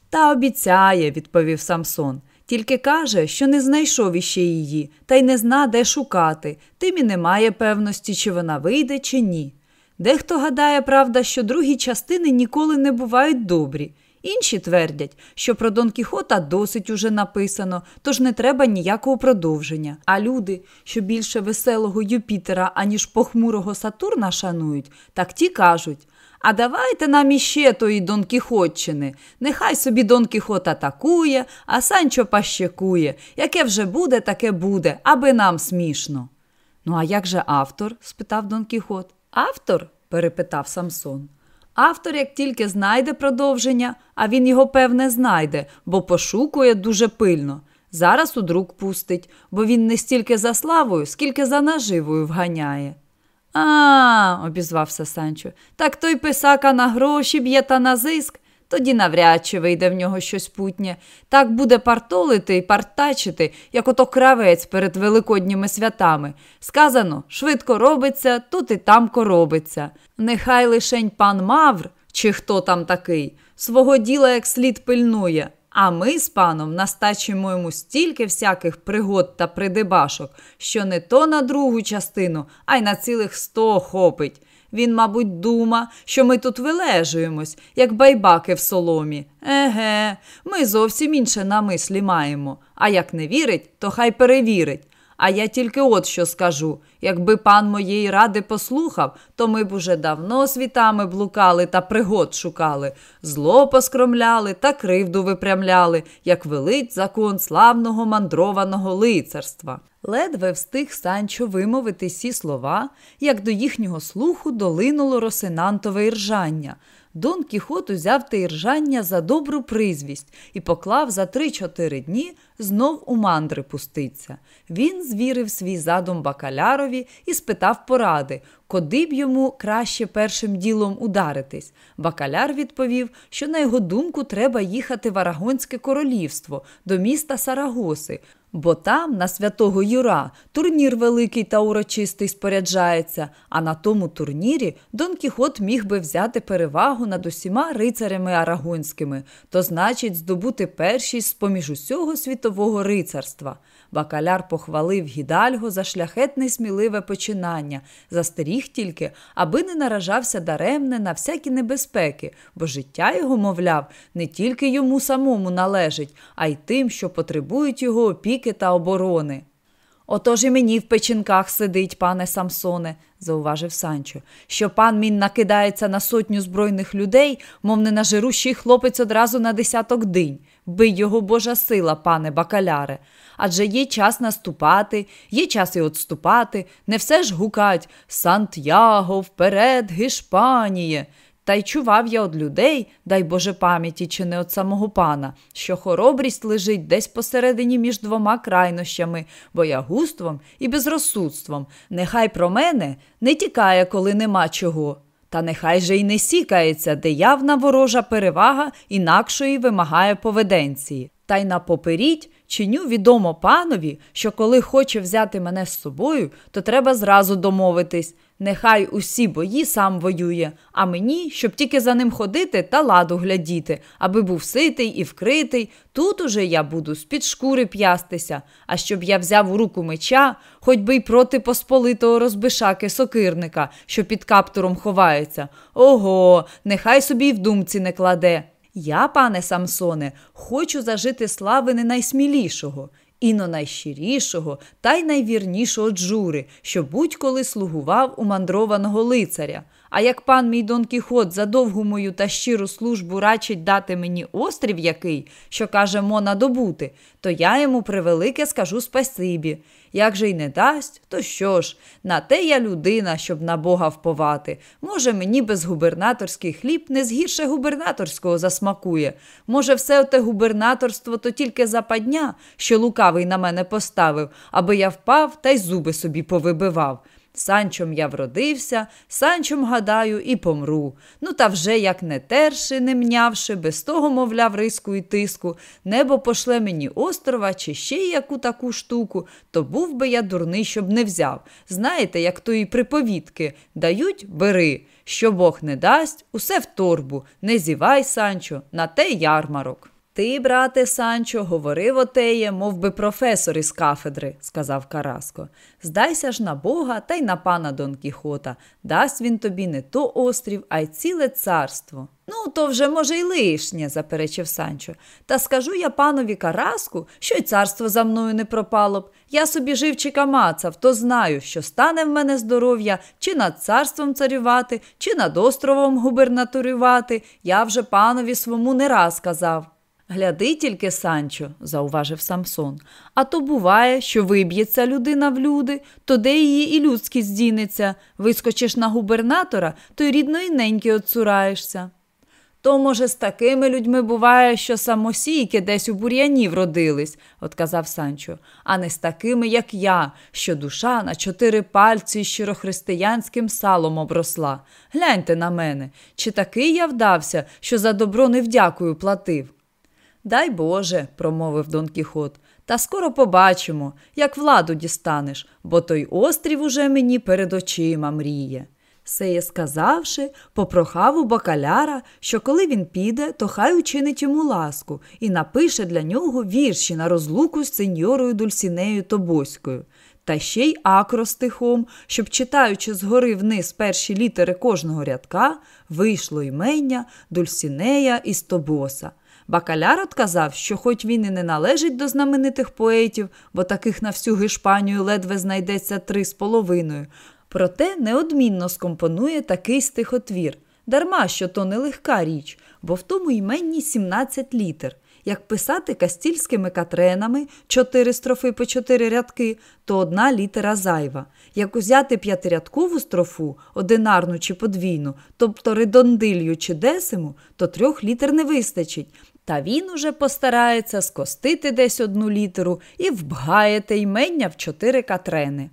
Та обіцяє, відповів Самсон. Тільки каже, що не знайшов іще її, та й не зна, де шукати, тим і немає певності, чи вона вийде, чи ні. Дехто гадає, правда, що другі частини ніколи не бувають добрі. Інші твердять, що про Дон Кіхота досить уже написано, тож не треба ніякого продовження. А люди, що більше веселого Юпітера, аніж похмурого Сатурна шанують, так ті кажуть. А давайте нам іще тої Дон Кіхотчини. Нехай собі Дон Кіхот атакує, а Санчо пащекує. Яке вже буде, таке буде, аби нам смішно. Ну, а як же автор? спитав Дон Кіхот. Автор? перепитав Самсон. Автор, як тільки знайде продовження, а він його, певне, знайде, бо пошукує дуже пильно. Зараз у друк пустить, бо він не стільки за славою, скільки за наживою вганяє. А, обізвався Санчо, так той писака на гроші б'є та на зиск, тоді навряд чи вийде в нього щось путнє. Так буде партолити і партачити, як ото кравець перед великодніми святами. Сказано, швидко робиться, тут і там коробиться. Нехай лишень пан Мавр, чи хто там такий, свого діла як слід пильнує. А ми з паном настачимо йому стільки всяких пригод та придибашок, що не то на другу частину, а й на цілих сто хопить. Він, мабуть, дума, що ми тут вилежуємось, як байбаки в соломі. Еге, ми зовсім інше на мислі маємо. А як не вірить, то хай перевірить. А я тільки от що скажу якби пан моєї ради послухав, то ми б уже давно світами блукали та пригод шукали, зло поскромляли та кривду випрямляли, як велить закон славного мандрованого лицарства. Ледве встиг Санчо вимовити сі слова, як до їхнього слуху долинуло росинантове іржання. Дон Кіхот узяв те іржання за добру призвість і поклав за три-чотири дні знов у мандри пуститься. Він звірив свій задум бакалярові і спитав поради, куди б йому краще першим ділом ударитись. Бакаляр відповів, що на його думку треба їхати в Арагонське королівство до міста Сарагоси. Бо там, на святого Юра, турнір великий та урочистий споряджається, а на тому турнірі Дон Кіхот міг би взяти перевагу над усіма рицарями арагонськими, то значить здобути першість з поміж усього світового рицарства. Бакаляр похвалив гідальго за шляхетне сміливе починання, застеріг тільки, аби не наражався даремне на всякі небезпеки, бо життя його, мовляв, не тільки йому самому належить, а й тим, що потребують його опіки та оборони. Отож і мені в печінках сидить, пане Самсоне, зауважив Санчо, що пан мін накидається на сотню збройних людей, мов не на жирущий хлопець одразу на десяток динь. Бий його Божа сила, пане бакаляре. Адже є час наступати, є час і отступати, не все ж гукать Сантьяго, вперед, Гішпаніє. Та й чував я од людей, дай Боже пам'яті, чи не від самого пана, що хоробрість лежить десь посередині між двома крайнощами, боягуством і безрозсудством. Нехай про мене не тікає, коли нема чого. Та нехай же й не сікається, де явна ворожа перевага інакшої вимагає поведенції. Та й на поперіть чиню відомо панові, що коли хоче взяти мене з собою, то треба зразу домовитись. Нехай усі бої сам воює, а мені, щоб тільки за ним ходити та ладу глядіти, аби був ситий і вкритий, тут уже я буду з-під шкури п'ястися, а щоб я взяв у руку меча, хоч би й проти посполитого розбишаки сокирника, що під каптуром ховається. Ого, нехай собі й в думці не кладе. Я, пане Самсоне, хочу зажити слави не найсмілішого, іно найщирішого та й найвірнішого джури, що будь-коли слугував у мандрованого лицаря. А як пан мій Дон Кіхот за довгу мою та щиру службу рачить дати мені острів який, що каже Мона добути, то я йому превелике скажу спасибі. Як же й не дасть, то що ж, на те я людина, щоб на Бога вповати. Може, мені без губернаторський хліб не згірше губернаторського засмакує. Може, все оте губернаторство то тільки западня, що лукавий на мене поставив, аби я впав та й зуби собі повибивав. Санчом я вродився, санчом, гадаю, і помру. Ну, та вже як не терши, не мнявши, без того, мовляв, риску і тиску, небо пошле мені острова чи ще яку таку штуку, то був би я дурний, щоб не взяв. Знаєте, як тої приповідки дають бери. Що Бог не дасть, усе в торбу. Не зівай, Санчо, на те ярмарок. Ти, брате Санчо, говорив отеє, мов би професор із кафедри, сказав Караско. Здайся ж на Бога та й на пана Дон Кіхота. Дасть він тобі не то острів, а й ціле царство. Ну, то вже, може, й лишнє, заперечив Санчо. Та скажу я панові Караску, що й царство за мною не пропало б. Я собі живчика мацав, то знаю, що стане в мене здоров'я чи над царством царювати, чи над островом губернаторювати. Я вже панові свому не раз казав. Гляди тільки, Санчо, зауважив Самсон. А то буває, що виб'ється людина в люди, то де її і людськість здінеться. Вискочиш на губернатора, то й рідно і неньки отцураєшся. То, може, з такими людьми буває, що самосійки десь у бур'яні вродились, отказав Санчо, а не з такими, як я, що душа на чотири пальці щирохристиянським салом обросла. Гляньте на мене, чи такий я вдався, що за добро невдякую платив. Дай Боже, промовив Дон Кіхот, та скоро побачимо, як владу дістанеш, бо той острів уже мені перед очима мріє. Сеє сказавши, попрохав у бакаляра, що коли він піде, то хай учинить йому ласку і напише для нього вірші на розлуку з сеньорою Дульсінею Тобоською, та ще й акростихом, щоб, читаючи згори вниз перші літери кожного рядка, вийшло імення Дульсінея із Тобоса. Бакаляр отказав, що хоч він і не належить до знаменитих поетів, бо таких на всю Гішпанію ледве знайдеться три з половиною, проте неодмінно скомпонує такий стихотвір. Дарма що то нелегка річ, бо в тому іменні 17 літер. Як писати кастільськими катренами чотири строфи по чотири рядки, то одна літера зайва. Як узяти п'ятирядкову строфу, одинарну чи подвійну, тобто редондилью чи десиму, то трьох літер не вистачить. Та він уже постарається скостити десь одну літеру і вбгає те ймення в чотири катрени.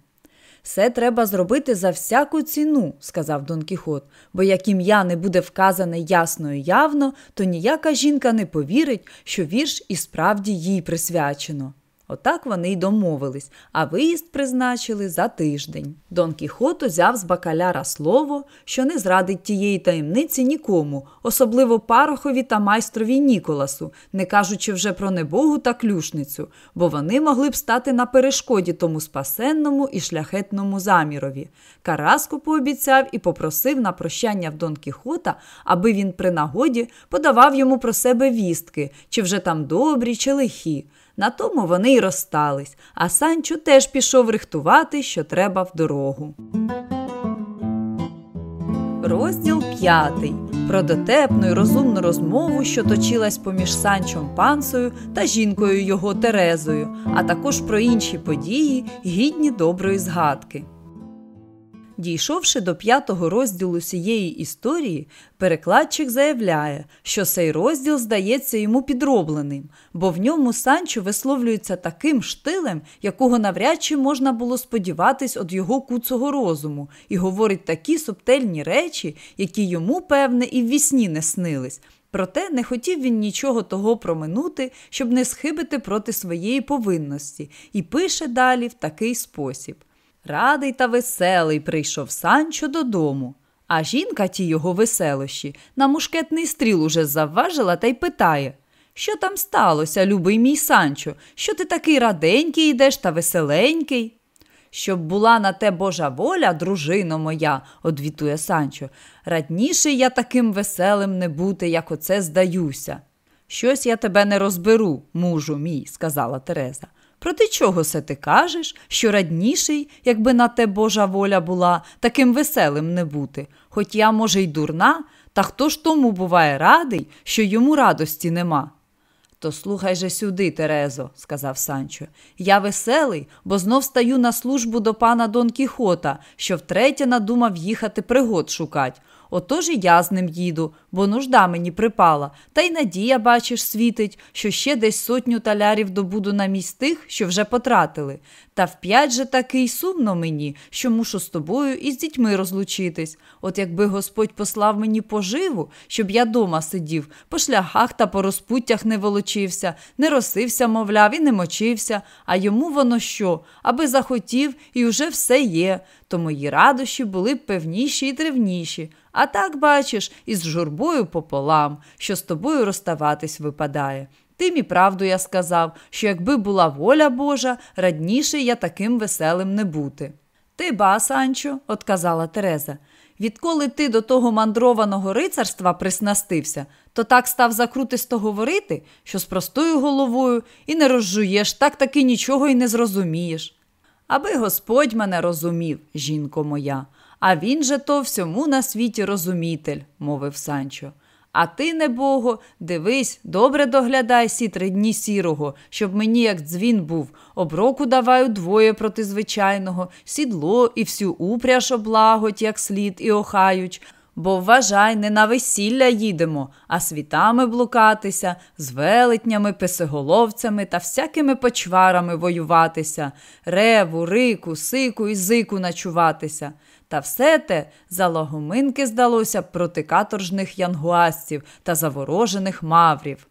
Все треба зробити за всяку ціну, сказав Дон Кіхот, бо як ім'я не буде вказане ясно і явно, то ніяка жінка не повірить, що вірш і справді їй присвячено. Отак вони й домовились, а виїзд призначили за тиждень. Дон Кіхот узяв з бакаляра слово, що не зрадить тієї таємниці нікому, особливо парохові та майстрові Ніколасу, не кажучи вже про небогу та клюшницю, бо вони могли б стати на перешкоді тому спасенному і шляхетному замірові. Караско пообіцяв і попросив на прощання в Дон Кіхота, аби він при нагоді подавав йому про себе вістки, чи вже там добрі, чи лихі. На тому вони й розстались, а Санчо теж пішов рихтувати, що треба в дорогу. Розділ п'ятий. Про дотепну й розумну розмову, що точилась поміж Санчом Пансою та жінкою його Терезою, а також про інші події, гідні доброї згадки. Дійшовши до п'ятого розділу цієї історії, перекладчик заявляє, що цей розділ здається йому підробленим, бо в ньому Санчо висловлюється таким штилем, якого навряд чи можна було сподіватись від його куцого розуму, і говорить такі субтельні речі, які йому, певне, і в вісні не снились. Проте не хотів він нічого того проминути, щоб не схибити проти своєї повинності, і пише далі в такий спосіб. Радий та веселий прийшов Санчо додому, а жінка ті його веселощі на мушкетний стріл уже завважила та й питає Що там сталося, любий мій Санчо, що ти такий раденький йдеш та веселенький? Щоб була на те Божа воля, дружино моя, одвітує Санчо, радніше я таким веселим не бути, як оце здаюся. Щось я тебе не розберу, мужу мій, сказала Тереза. Проти чого се ти кажеш, що радніший, якби на те Божа воля була, таким веселим не бути? Хоч я, може, й дурна, та хто ж тому буває радий, що йому радості нема? То слухай же сюди, Терезо, сказав Санчо. Я веселий, бо знов стаю на службу до пана Дон Кіхота, що втретє надумав їхати пригод шукать. Отож і я з ним їду, бо нужда мені припала, та й надія, бачиш, світить, що ще десь сотню талярів добуду на місць тих, що вже потратили. Та вп'ять же таки й сумно мені, що мушу з тобою і з дітьми розлучитись. От якби Господь послав мені поживу, щоб я дома сидів, по шляхах та по розпуттях не волочився, не росився, мовляв, і не мочився, а йому воно що, аби захотів, і уже все є, то мої радощі були б певніші і древніші. А так, бачиш, із журбою пополам, що з тобою розставатись випадає. Тим і правду я сказав, що якби була воля Божа, радніше я таким веселим не бути. Ти ба, Санчо, отказала Тереза. Відколи ти до того мандрованого рицарства приснастився, то так став закрутисто говорити, що з простою головою і не розжуєш, так таки нічого й не зрозумієш. Аби Господь мене розумів, жінко моя, а він же то всьому на світі розумітель, мовив Санчо. А ти, небого, дивись, добре доглядай сі три дні сірого, щоб мені, як дзвін був, оброку давай удвоє проти звичайного, сідло і всю упряж облаготь, як слід, і охають. Бо вважай, не на весілля їдемо, а світами блукатися, з велетнями, писиголовцями та всякими почварами воюватися, реву, рику, сику і зику начуватися. Та все те за логоминки здалося проти каторжних янгуасців та заворожених маврів.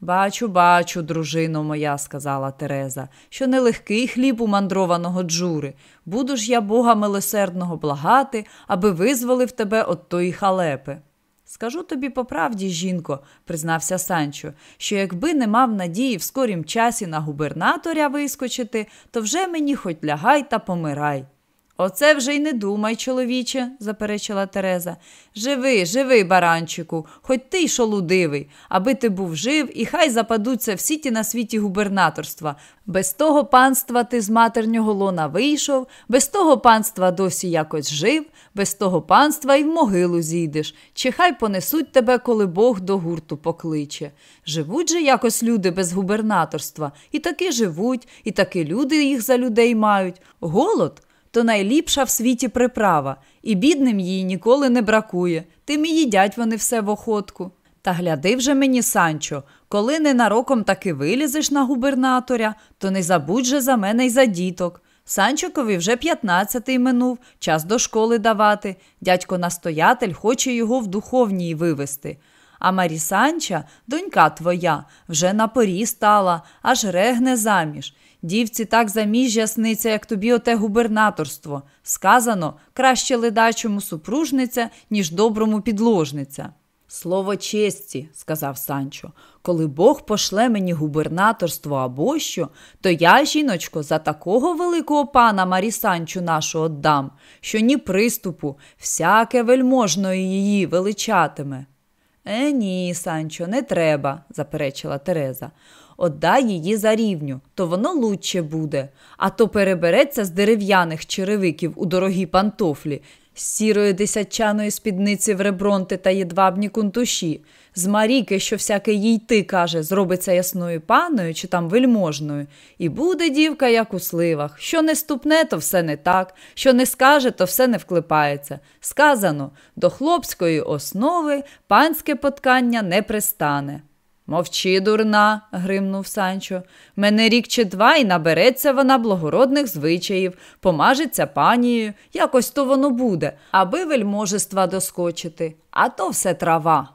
Бачу, бачу, дружино моя, сказала Тереза, що нелегкий хліб у мандрованого джури. Буду ж я Бога милосердного благати, аби визволив тебе от тої халепи. Скажу тобі по правді, жінко, признався Санчо, що якби не мав надії в скорім часі на губернаторя вискочити, то вже мені хоч лягай та помирай. Оце вже й не думай, чоловіче, заперечила Тереза. Живи, живи, баранчику, хоч ти й шолудивий, аби ти був жив, і хай западуться всі ті на світі губернаторства. Без того панства ти з матернього лона вийшов, без того панства досі якось жив, без того панства й в могилу зійдеш, чи хай понесуть тебе, коли Бог до гурту покличе. Живуть же якось люди без губернаторства, і таки живуть, і таки люди їх за людей мають. Голод то найліпша в світі приправа, і бідним її ніколи не бракує, тим і їдять вони все в охотку. Та гляди вже мені, Санчо, коли ненароком таки вилізеш на губернаторя, то не забудь же за мене й за діток. Санчикові вже п'ятнадцятий минув, час до школи давати. Дядько настоятель хоче його в духовній вивести. А Марі Санча, донька твоя, вже на порі стала, аж регне заміж. Дівці так заміжжя сниться, як тобі оте губернаторство. Сказано краще ледачому супружниця, ніж доброму підложниця. Слово честі, сказав Санчо, коли Бог пошле мені губернаторство або що, то я, жіночко, за такого великого пана Марі Санчу нашу отдам, що ні приступу, всяке вельможної її величатиме. Е, ні, Санчо, не треба, заперечила Тереза. Отдай її за рівню, то воно лучше буде, а то перебереться з дерев'яних черевиків у дорогі пантофлі, з сірої десятчаної спідниці в ребронти та єдвабні кунтуші, з Маріки, що всяке їй ти, каже, зробиться ясною паною чи там вельможною, і буде дівка, як у сливах. Що не ступне, то все не так, що не скаже, то все не вклипається. Сказано до хлопської основи панське поткання не пристане. Мовчи, дурна, гримнув Санчо. Мене рік чи два і набереться вона благородних звичаїв, помажеться панією, якось то воно буде, аби вельможества доскочити, а то все трава.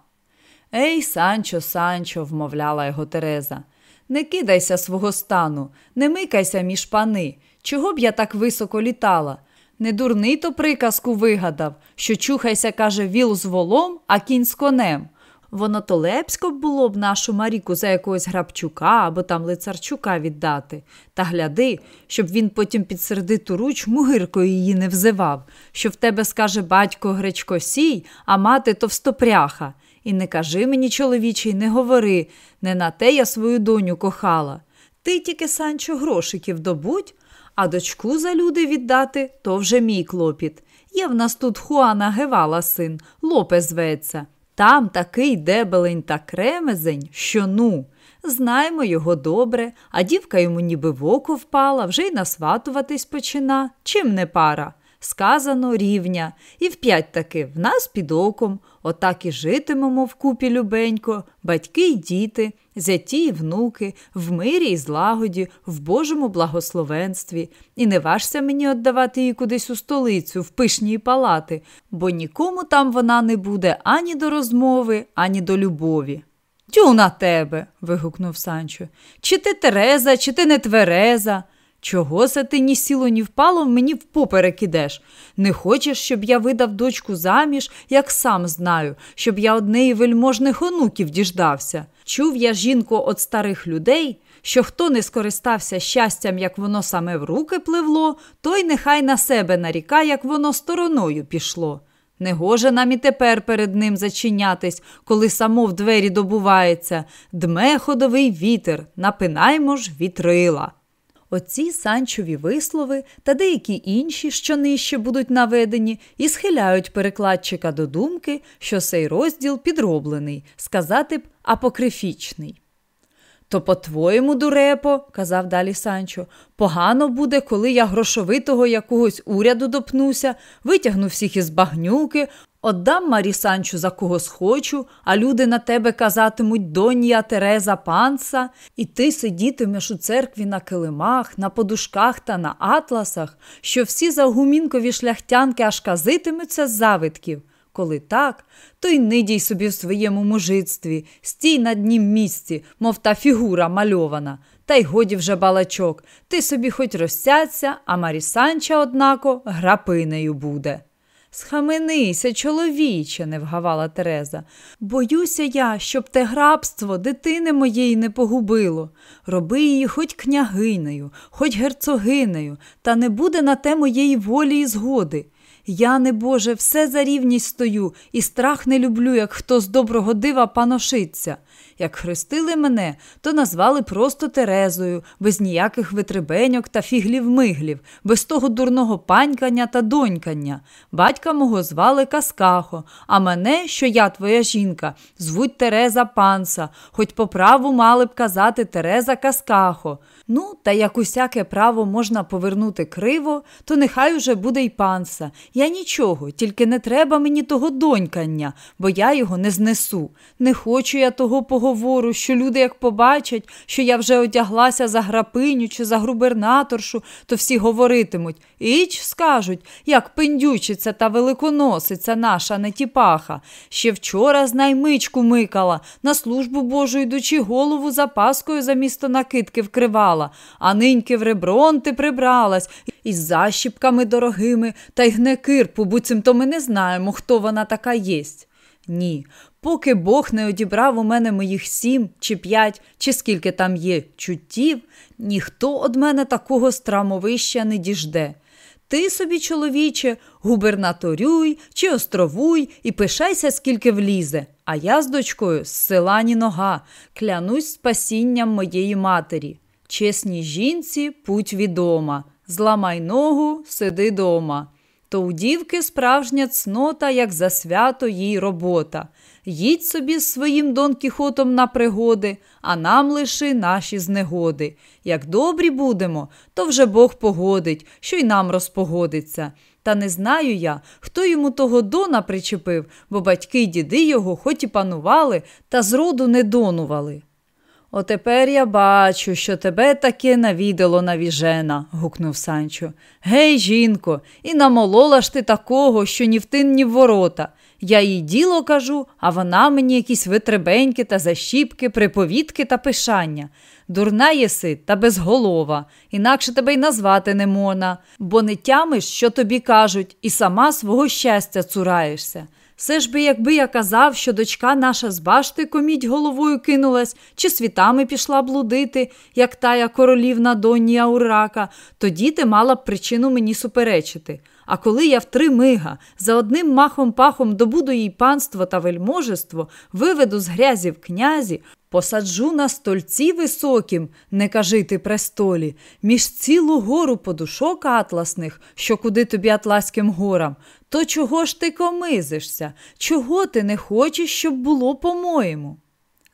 Ей, Санчо, Санчо, вмовляла його Тереза. Не кидайся свого стану, не микайся між пани. Чого б я так високо літала? Не дурний то приказку вигадав, що чухайся, каже, віл з волом, а кінь з конем. Воно то лепсько було б нашу Маріку за якогось Грабчука або там лицарчука віддати. Та гляди, щоб він потім під сердиту руч мугиркою її не взивав, що в тебе скаже батько Гречко сій, а мати товстопряха. І не кажи мені, чоловічий, не говори, не на те я свою доню кохала. Ти тільки Санчо грошиків добудь, а дочку за люди віддати то вже мій клопіт. Є в нас тут Хуана Гевала син, Лопе зветься. Там такий дебелень та кремезень, що ну. Знаємо його добре, а дівка йому ніби в око впала, вже й насватуватись почина. Чим не пара? Сказано рівня, і вп'ять таки в нас під оком, отак і житимемо вкупі любенько, батьки й діти, зяті й внуки, в мирі й злагоді, в Божому благословенстві. І не важся мені віддавати її кудись у столицю, в пишні палати, бо нікому там вона не буде ані до розмови, ані до любові. Тю на тебе. вигукнув Санчо. Чи ти Тереза, чи ти не твереза? Чого це ти ні сіло, ні впало мені впоперек ідеш? Не хочеш, щоб я видав дочку заміж, як сам знаю, щоб я однеї вельможних онуків діждався. Чув я жінку от старих людей, що хто не скористався щастям, як воно саме в руки пливло, той нехай на себе наріка, як воно стороною пішло. Негоже нам і тепер перед ним зачинятись, коли само в двері добувається. Дме ходовий вітер, напинаймо ж вітрила. Оці санчові вислови та деякі інші, що нижче будуть наведені, і схиляють перекладчика до думки, що цей розділ підроблений, сказати б апокрифічний. То, по-твоєму, дурепо, казав далі Санчо, погано буде, коли я грошовитого якогось уряду допнуся, витягну всіх із багнюки, отдам Марі Санчу за кого схочу, а люди на тебе казатимуть донья Тереза панса, і ти сидітимеш у церкві на килимах, на подушках та на атласах, що всі загумінкові шляхтянки аж казитимуться з завитків. Коли так, то й нидій собі в своєму мужицтві, стій на днім місці, мов та фігура мальована. Та й годі вже балачок. Ти собі хоч розсядься, а Марісанча, однако, грапинею буде. Схаменися, чоловіче, не вгавала Тереза. Боюся я, щоб те грабство дитини моєї не погубило. Роби її хоч княгинею, хоч герцогинею, та не буде на те моєї волі і згоди. Я, не Боже, все за рівність стою і страх не люблю, як хто з доброго дива паношиться. Як хрестили мене, то назвали просто Терезою, без ніяких витребеньок та фіглів-миглів, без того дурного панькання та донькання. Батька мого звали Каскахо, а мене, що я твоя жінка, звуть Тереза Панса, хоч по праву мали б казати Тереза Каскахо. Ну, та як усяке право можна повернути криво, то нехай уже буде й панса. Я нічого, тільки не треба мені того донькання, бо я його не знесу. Не хочу я того поговору, що люди, як побачать, що я вже одяглася за грапиню чи за губернаторшу, то всі говоритимуть Іч, скажуть, як пендючиця та великоносиця наша нетіпаха. Ще вчора з наймичку микала, на службу Божу йдучи голову запаскою за місто накидки вкривала, а ниньки в ребронти прибралась із защіпками дорогими, та й гне кирпу, буцімто ми не знаємо, хто вона така єсть. Ні, поки Бог не одібрав у мене моїх сім чи п'ять, чи скільки там є чуттів, ніхто од мене такого страмовища не діжде. Ти собі, чоловіче, губернаторюй чи островуй і пишайся, скільки влізе, а я з дочкою з села ні нога, клянусь спасінням моєї матері. Чесній жінці путь відома, зламай ногу, сиди дома. То у дівки справжня цнота, як за свято їй робота. Їдь собі з своїм Дон Кіхотом на пригоди, а нам лиши наші знегоди. Як добрі будемо, то вже Бог погодить, що й нам розпогодиться. Та не знаю я, хто йому того дона причепив, бо батьки й діди його хоч і панували, та зроду не донували. Отепер я бачу, що тебе таке навідало навіжена, гукнув Санчо. Гей, жінко, і намолола ж ти такого, що ні в тин, ні в ворота. Я їй діло кажу, а вона мені якісь витребеньки та защіпки, приповідки та пишання. Дурна єси та безголова, інакше тебе й назвати не мона, бо не тямиш, що тобі кажуть, і сама свого щастя цураєшся. Все ж би, якби я казав, що дочка наша з башти комідь головою кинулась, чи світами пішла блудити, як тая королівна донні Аурака, тоді ти мала б причину мені суперечити. А коли я в три мига за одним махом пахом добуду їй панство та вельможество, виведу з грязі в князі, Посаджу на стольці високім, не кажи ти престолі, між цілу гору подушок атласних, що куди тобі атлаським горам, то чого ж ти комизишся? Чого ти не хочеш, щоб було по-моєму?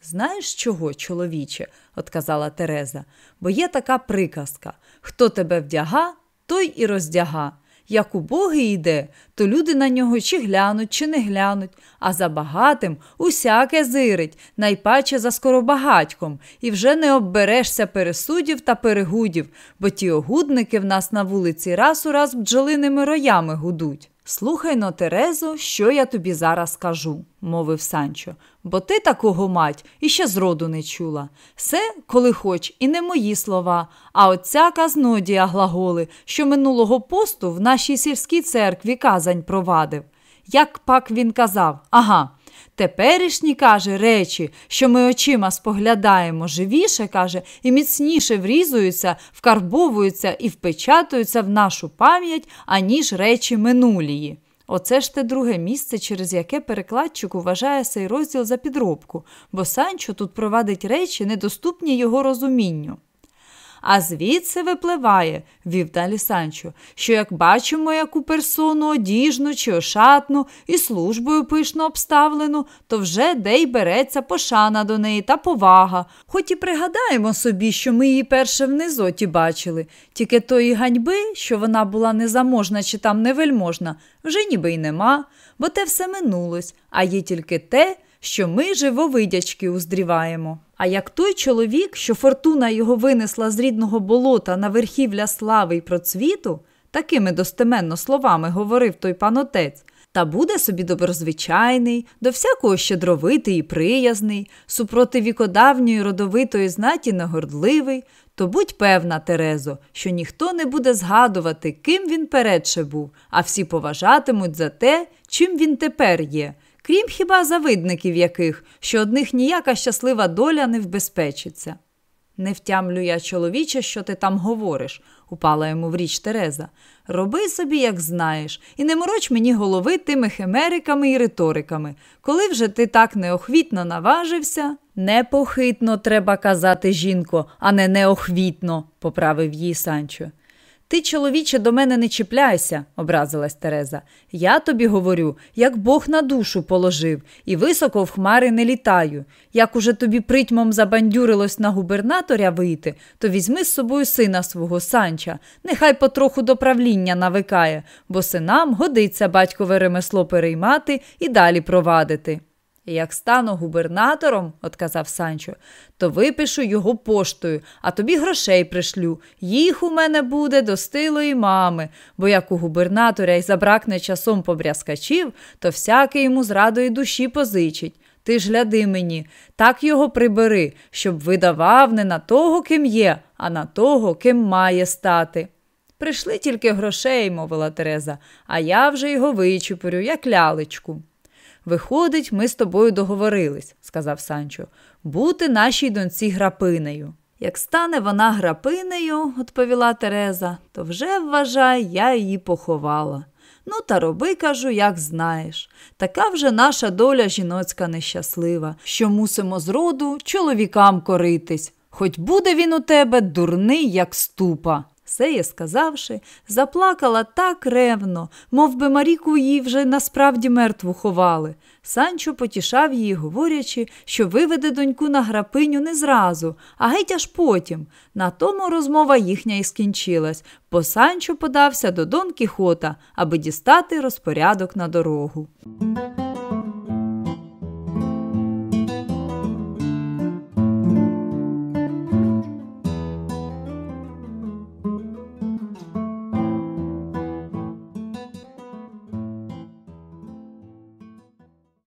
Знаєш чого, чоловіче, отказала Тереза, бо є така приказка хто тебе вдяга, той і роздяга. Як убогий йде, то люди на нього чи глянуть, чи не глянуть, а за багатим усяке зирить, найпаче за скоробагатьком, і вже не обберешся пересудів та перегудів, бо ті огудники в нас на вулиці раз у раз бджолиними роями гудуть. Слухай но, Терезо, що я тобі зараз кажу, мовив Санчо, бо ти такого мать іще зроду не чула. Все, коли хоч, і не мої слова, а отця казнодія глаголи, що минулого посту в нашій сільській церкві казань провадив. Як пак він казав, ага. Теперішні, каже, речі, що ми очима споглядаємо, живіше, каже, і міцніше врізуються, вкарбовуються і впечатуються в нашу пам'ять, аніж речі минулії. Оце ж те друге місце, через яке перекладчик вважає цей розділ за підробку, бо Санчо тут провадить речі, недоступні його розумінню. А звідси випливає, вів далі Санчо, що як бачимо яку персону одіжну чи ошатну і службою пишно обставлену, то вже де й береться пошана до неї та повага. Хоч і пригадаємо собі, що ми її перше в низоті бачили, тільки тої ганьби, що вона була незаможна чи там невельможна, вже ніби й нема, бо те все минулось, а є тільки те, що ми живовидячки уздріваємо. А як той чоловік, що фортуна його винесла з рідного болота на верхівля слави й процвіту, такими достеменно словами говорив той панотець, та буде собі доброзвичайний, до всякого щедровитий і приязний, супроти вікодавньої родовитої знаті негордливий, то будь певна, Терезо, що ніхто не буде згадувати, ким він передше був, а всі поважатимуть за те, чим він тепер є крім хіба завидників яких, що одних ніяка щаслива доля не вбезпечиться. Не втямлю я, чоловіче, що ти там говориш, упала йому в річ Тереза. Роби собі, як знаєш, і не мороч мені голови тими химериками і риториками. Коли вже ти так неохвітно наважився, непохитно треба казати, жінко, а не неохвітно, поправив її Санчо. Ти, чоловіче, до мене не чіпляйся, образилась Тереза. Я тобі говорю, як Бог на душу положив, і високо в хмари не літаю. Як уже тобі притьмом забандюрилось на губернаторя вийти, то візьми з собою сина свого санча, нехай потроху до правління навикає, бо синам годиться батькове ремесло переймати і далі провадити. Як стану губернатором, отказав Санчо, то випишу його поштою, а тобі грошей пришлю. Їх у мене буде до стилої мами, бо як у губернаторя й забракне часом побрязкачів, то всякий йому з душі позичить. Ти ж гляди мені, так його прибери, щоб видавав не на того, ким є, а на того, ким має стати. Прийшли тільки грошей, мовила Тереза, а я вже його вичупорю, як лялечку. Виходить, ми з тобою договорились, сказав Санчо, бути нашій доньці грапинею. Як стане вона грапинею, відповіла Тереза, то вже вважай, я її поховала. Ну, та роби, кажу, як знаєш. Така вже наша доля жіноцька нещаслива, що мусимо з роду чоловікам коритись, хоч буде він у тебе дурний, як ступа. Сеє сказавши, заплакала так ревно, мов би Маріку її вже насправді мертву ховали. Санчо потішав її, говорячи, що виведе доньку на грапиню не зразу, а геть аж потім. На тому розмова їхня і скінчилась, бо Санчо подався до Дон Кіхота, аби дістати розпорядок на дорогу.